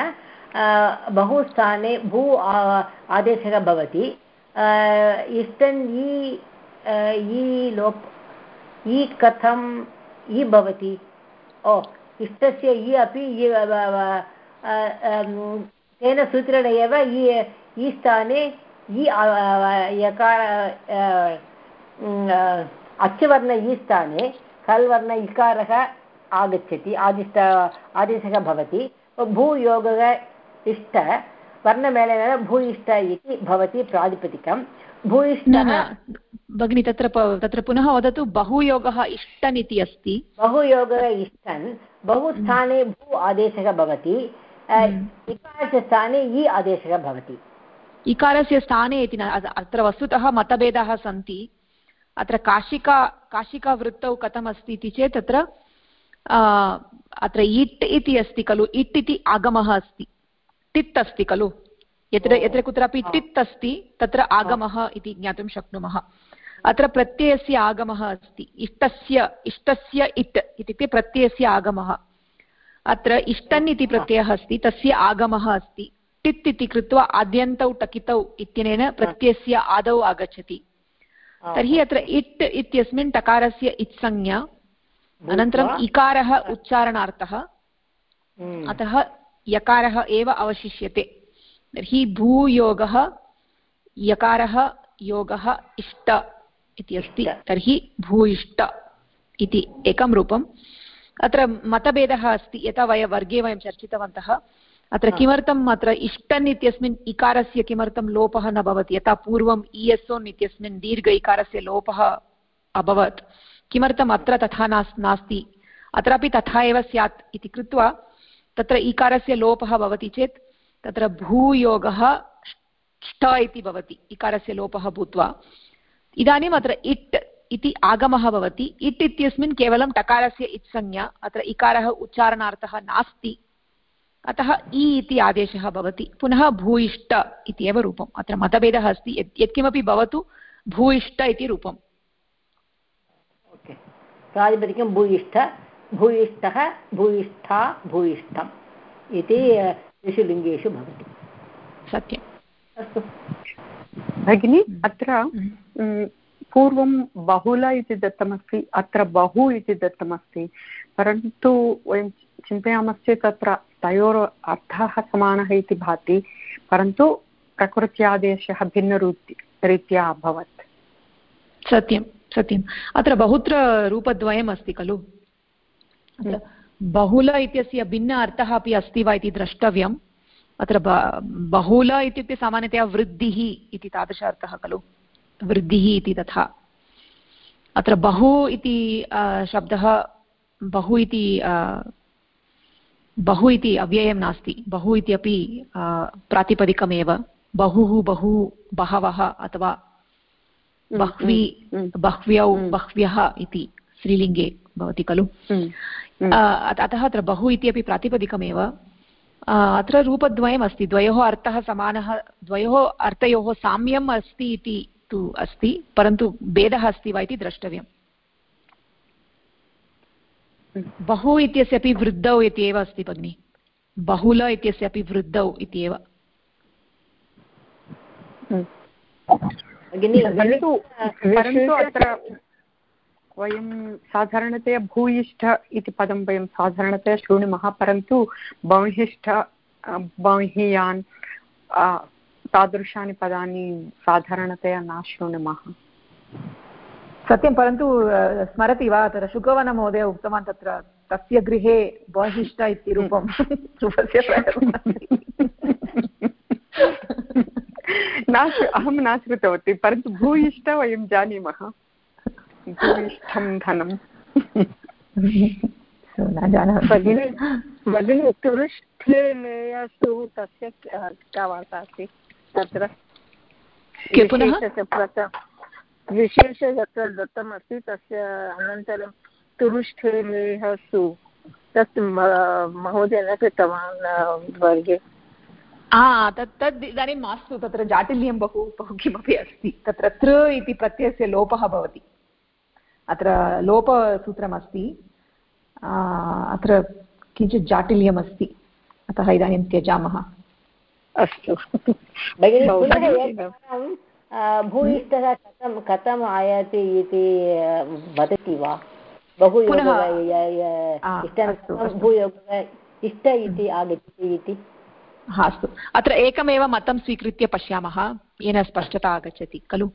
बहुस्थाने भू आदेशः भवति। इष्टन् इ लोप्, इ कथम् इ भवति। ओ, इष्टस्य इ अपि तेन सूत्रेण एव इ स्थाने इ यकार अच्वर्ण इ स्थाने कल्वर्ण इकारः आगच्छति, आदिष्ट, आदेशः भवति। भूयोगः इष्ट वर्णमेलनेन भूयिष्ठ इति भवति प्रातिपदिकं भूयिष्ठः भगिनि तत्र तत्र पुनः वदतु बहुयोगः इष्टन् इति अस्ति. बहुयोगः इष्टन् बहुस्थाने भू आदेशः भवति इकारस्य स्थाने इ आदेशः भवति। इकारस्य स्थाने इति न अत्र वस्तुतः मतभेदाः सन्ति। अत्र काशिका काशिकावृत्तौ कथमस्ति इति चेत् तत्र अत्र इट् इति अस्ति खलु इट् इति आगमः अस्ति। टित् अस्ति खलु यत्र यत्र कुत्रापि टित् अस्ति तत्र आगमः इति ज्ञातुं शक्नुमः अत्र प्रत्ययस्य आगमः अस्ति इष्टस्य इष्टस्य इट् इत्युक्ते प्रत्ययस्य आगमः अत्र इष्टन् इति प्रत्ययः अस्ति तस्य आगमः अस्ति टित् इति कृत्वा आद्यन्तौ टकितौ इत्यनेन प्रत्ययस्य आदौ आगच्छति तर्हि अत्र इट् इत्यस्मिन् टकारस्य इत्संज्ञा अनन्तरम् इकारः उच्चारणार्थः अतः यकारः एव अवशिष्यते। तर्हि भूयोगः यकारः योगः इष्ट इति अस्ति। तर्हि भूयिष्ट इति एकं रूपम्। अत्र मतभेदः अस्ति यथा वयं वर्गे वयं चर्चितवन्तः। अत्र किमर्थम् अत्र इष्टन् इत्यस्मिन् इकारस्य किमर्थं लोपः न भवति? यथा पूर्वम् इयसोन् इत्यस्मिन् दीर्घ इकारस्य लोपः अभवत्। किमर्थम् अत्र तथा नास् नास्ति? अत्रापि तथा एव स्यात् इति कृत्वा तत्र इकारस्य लोपः भवति चेत्, तत्र भूयोगः ष्ट इति भवति, इकारस्य लोपः भूत्वा। इदानीम् अत्र इट् इति आगमः भवति। इट् इत्यस्मिन् केवलं टकारस्य इत्संज्ञा अत्र इकारः उच्चारणार्थः नास्ति। अतः इ इति आदेशः भवति। पुनः भूयिष्ठ इत्येव रूपम्। अत्र मतभेदः अस्ति। यत् यत्किमपि भवतु भूयिष्ठ इति रूपम्। प्रातिपदिकं भूयिष्ठ भूयिष्ठः भूयिष्ठा भूयिष्ठम् इति त्रिषु लिङ्गेषु भवति। सत्यम्। अस्तु। भगिनि अत्र पूर्वं बहुल इति दत्तमस्ति अत्र बहु इति दत्तमस्ति परन्तु वयं चिन्तयामश्चेत् तत्र तयोः अर्थः समानः इति भाति परन्तु प्रकृत्यादेशः भिन्नरूपी रीत्या अभवत्। सत्यं सत्यम्। अत्र बहुत्र रूपद्वयम् अस्ति खलु? बहुल इत्यस्य भिन्न अर्थः अपि अस्ति वा इति द्रष्टव्यम्। अत्र बहुल इत्युक्ते सामान्यतया वृद्धिः इति तादृश अर्थः खलु। वृद्धिः इति तथा। अत्र बहु इति शब्दः बहु इति बहु इति अव्ययं नास्ति। बहु इत्यपि प्रातिपदिकमेव। बहुः बहु बहवः अथवा बह्वी बह्व्यौ बह्व्यः इति। स्त्रीलिङ्गे भवति खलु? अतः अत्र बहु इति अपि प्रातिपदिकमेव अत्र रूपद्वयम् अस्ति। द्वयोः अर्थः समानः द्वयोः अर्थयोः साम्यम् अस्ति इति तु अस्ति परन्तु भेदः अस्ति वा इति द्रष्टव्यम्। बहु इत्यस्य अपि वृद्धौ इत्येव अस्ति भगिनि। बहुल इत्यस्य अपि वृद्धौ इत्येव। परन्तु अत्र वयं साधारणतया भूयिष्ठ इति पदं वयं साधारणतया शृणुमः परन्तु बहिष्ठ बह्यान् तादृशानि पदानि साधारणतया न शृणुमः सत्यं परन्तु स्मरति वा? तत्र शुकवनमहोदय उक्तवान् तत्र तस्य गृहे बहिष्ठ इति रूपं रूपस्य न अहं न श्रुतवती परन्तु भूयिष्ठ वयं जानीमः। भूयिष्ठं धनं न जानामि भगिनी भगिनी तुरुष्ठेनेयसु तस्य का वार्ता अस्ति तत्र पुनः विशेष यत्र दत्तमस्ति तस्य अनन्तरं तुरुष्ठेनेः सु तत् महोदयेन कृतवान् वर्गे हा तत् तद् इदानीं मास्तु तत्र जाटिल्यं बहु बहु किमपि अस्ति तत्र तृ इति प्रत्ययस्य लोपः भवति अत्र लोपसूत्रमस्ति अत्र किञ्चित् जाटिल्यमस्ति। अतः इदानीं त्यजामः। अस्तु। भूयिष्ठः कथं कथम् आयाति इति वदति वा? बहु इष्ट इति आगच्छति इति। अस्तु। अत्र एकमेव मतं स्वीकृत्य पश्यामः। येन स्पष्टता आगच्छति खलु?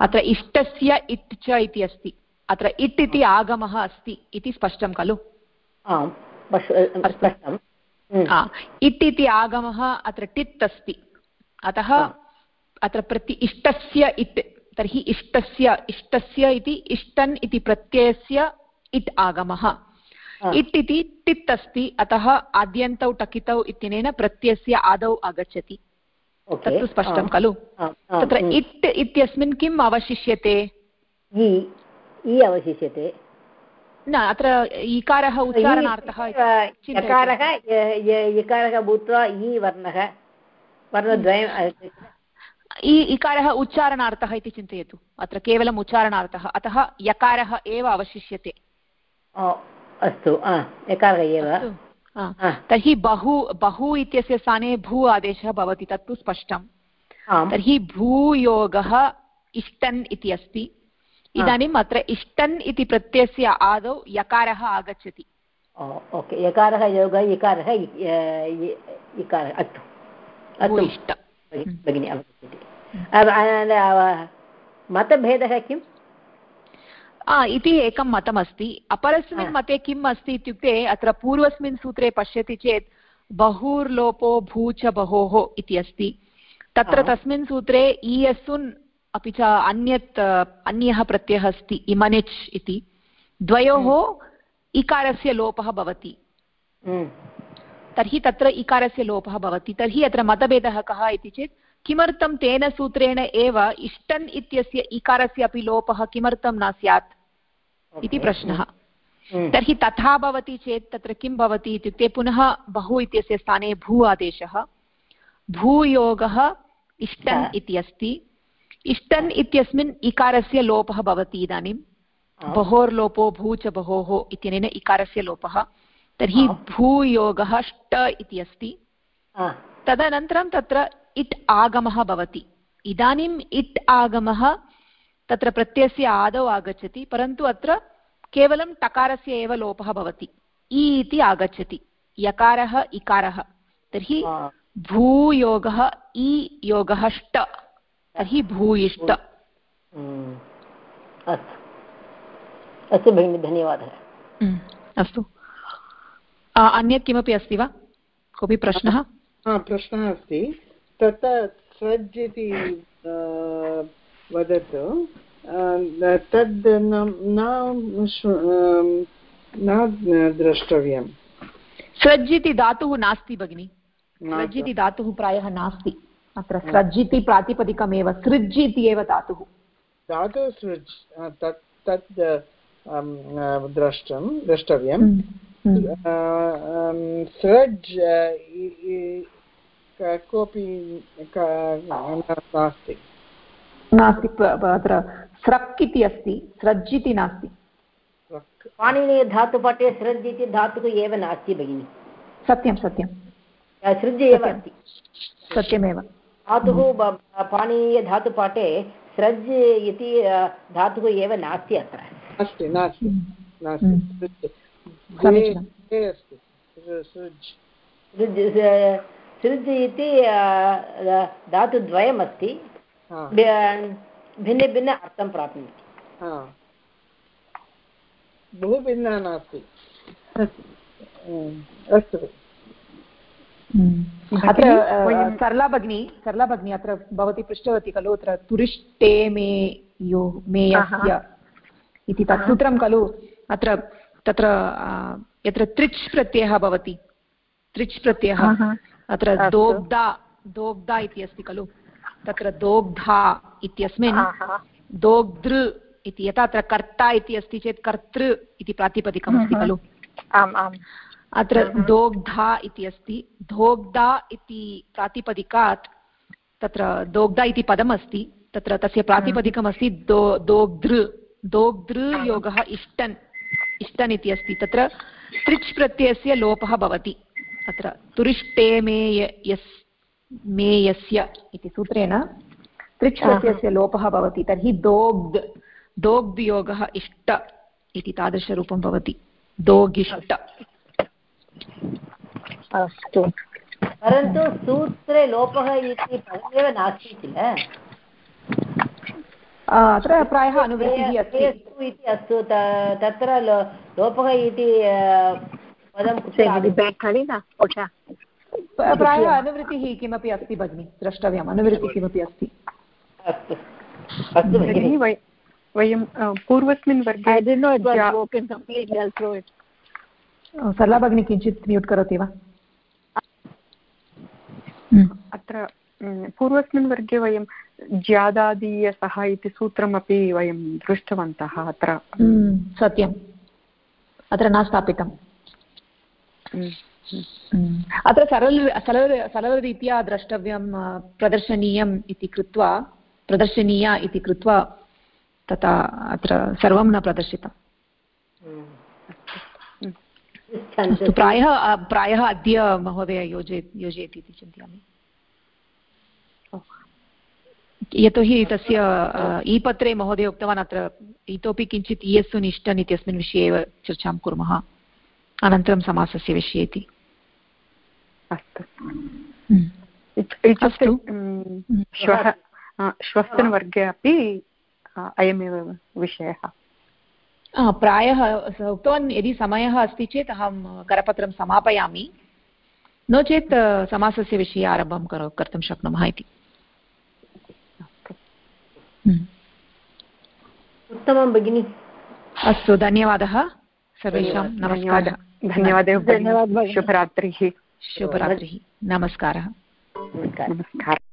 अत्र इष्टस्य इट् च इति अस्ति। अत्र इट् इति आगमः अस्ति इति स्पष्टं खलु? इट् इति आगमः अत्र टित् अस्ति। अतः अत्र प्रति इष्टस्य इट् तर्हि इष्टस्य इष्टस्य इति इष्टन् इति प्रत्ययस्य इट् आगमः। इट् इति टित् अस्ति अतः आद्यन्तौ टकितौ इत्यनेन प्रत्ययस्य आदौ आगच्छति। तत्तु स्पष्टं खलु? तत्र इट् इत्यस्मिन् किम् अवशिष्यते? अवशिष्यते। न अत्र इकारः उच्चारणार्थः यकारः इकारः भूत्वा इ वर्णः वर्णद्वयं इकारः उच्चारणार्थः इति चिन्तयतु। अत्र केवलम् उच्चारणार्थः अतः यकारः एव अवशिष्यते। अस्तु यकारः एव। तर्हि बहु बहु इत्यस्य स्थाने भू आदेशः भवति तत्तु स्पष्टं तर्हि भूयोगः इष्टन् इति अस्ति। इदानीम् अत्र इष्टन् इति प्रत्ययस्य आदौ यकारः आगच्छति. ओके यकारः योगः इकारः इकारः. अस्तु. इष्ट भगिनि अवगच्छति. मतभेदः किम्? इति एकं मतमस्ति. अपरस्मिन् मते किम् अस्ति इत्युक्ते अत्र पूर्वस्मिन् सूत्रे पश्यति चेत् बहुर्लोपो भू च बहोः इति अस्ति. तत्र तस्मिन् सूत्रे इयस्सुन् अपि च अन्यत् अन्यः प्रत्ययः अस्ति इमनिच् इति। द्वयोः इकारस्य लोपः भवति। तर्हि तत्र इकारस्य लोपः भवति। तर्हि अत्र मतभेदः कः इति चेत् किमर्थं तेन सूत्रेण एव इष्टन् इत्यस्य इकारस्य अपि लोपः किमर्थं न स्यात् इति प्रश्नः। तर्हि तथा भवति चेत् तत्र किं भवति इत्युक्ते पुनः बहु इत्यस्य स्थाने भू आदेशः। भूयोगः इष्टन् इति अस्ति। इष्टन् इत्यस्मिन् इकारस्य लोपः भवति इदानीं। बहोर्लोपो भू च बहोः इत्यनेन इकारस्य लोपः। तर्हि भूयोगः ष्ट इति अस्ति। तदनन्तरं तत्र इट् आगमः भवति। इदानीम् इट् आगमः तत्र प्रत्ययस्य आदौ आगच्छति परन्तु अत्र केवलं टकारस्य एव लोपः भवति। इ इति आगच्छति। यकारः इकारः। तर्हि भूयोगः इ योगः ष्ट। तर्हि भूयिष्ट अस्तु। अस्तु भगिनि धन्यवादः। अस्तु। अन्यत् किमपि अस्ति वा? कोऽपि प्रश्नः? प्रश्नः अस्ति। तत्र सज् इति वदतु। तद् न द्रष्टव्यं सृज् इति धातुः नास्ति भगिनि। सृज् इति धातुः प्रायः नास्ति। अत्र सृज् इति प्रातिपदिकमेव सृज् इति एव धातुः। धातुः सृज् तत् तत् द्रष्टुं द्रष्टव्यं सृज् कोऽपि नास्ति। नास्ति अत्र स्रक् इति अस्ति स्रज् इति नास्ति पाणिनीयधातुपाठे सृज् इति धातुः एव नास्ति भगिनि। सत्यं सत्यं। सृज् एव अस्ति। सत्यमेव। धातुः पाणिनीयधातुपाठे सृज् इति धातुः एव नास्ति अत्र. अस्ति नास्ति सृज् इति धातुद्वयमस्ति भिन्ने भिन्न अर्थं प्राप्नोति बहु भिन्नः नास्ति. अस्तु. अत्र सरला भगिनी सरला भगिनी अत्र भवती पृष्टवती खलु अत्र तुरिष्टे मे यो मेयस्य इति तत् सूत्रं खलु। अत्र तत्र यत्र त्रिच् प्रत्ययः भवति। त्रिच् प्रत्ययः। अत्र दोग्धा दोग्धा इति अस्ति खलु। तत्र दोग्धा इत्यस्मिन् दोग्धृ इति यथा अत्र कर्ता इति अस्ति चेत् कर्तृ इति प्रातिपदिकमस्ति खलु। आम् आम्। अत्र दोग्धा इति अस्ति। दोग्धा इति प्रातिपदिकात् तत्र दोग्धा इति पदमस्ति। तत्र तस्य प्रातिपदिकमस्ति दो दोग्धृ। दोग्धृ योगः इष्टन्। इष्टन् इति अस्ति। तत्र त्रिच् प्रत्ययस्य लोपः भवति। अत्र तुरिष्टे मे यस् मे यस्य इति सूत्रेण त्रिच् प्रत्ययस्य लोपः भवति। तर्हि दोग्ध्। दोग्धयोगः इष्ट इति तादृशरूपं भवति। दोगिष्ट। अस्तु। परन्तु सूत्रे लोपः इति पदमेव नास्ति किल अत्र प्रायः अनुवृत्तिः अस्ति। इति अस्तु। तत्र लोपः इति पदं प्रायः अनुवृत्तिः किमपि अस्ति भगिनि? द्रष्टव्यम्। अनुवृत्तिः किमपि अस्ति? अस्तु। अस्तु भगिनि वयं पूर्वस्मिन् वर्गे सरला भगिनी किञ्चित् म्यूट् करोति वा? अत्र पूर्वस्मिन् वर्गे वयं ज्यादादीयसः इति सूत्रमपि वयं दृष्टवन्तः अत्र। सत्यम्। अत्र न स्थापितम् अत्र सरल सरल सरलरीत्या द्रष्टव्यं प्रदर्शनीयम् इति कृत्वा प्रदर्शनीया इति कृत्वा तथा अत्र सर्वं न प्रदर्शितम्। प्रायः प्रायः अद्य महोदय योजय योजयति इति चिन्तयामि। यतोहि तस्य ई महोदय उक्तवान् अत्र इतोपि किञ्चित् इयस्सु निष्ठन् इत्यस्मिन् विषये एव चर्चां कुर्मः। अनन्तरं समासस्य विषये इति। अस्तु। अस्तु। श्वः। श्वस्तनवर्गे अपि अयमेव विषयः। प्रायः उक्तवान् यदि समयः अस्ति चेत् अहं करपत्रं समापयामि। नो चेत् समासस्य विषये आरम्भं करो कर्तुं शक्नुमः इति। हम्म। उत्तमं भगिनि। अस्तु धन्यवादः सर्वेषां नमस्कारः। धन्यवादः। शुभरात्रिः। शुभरात्रिः। नमस्कारः नमस्कारः। नमस्कारः।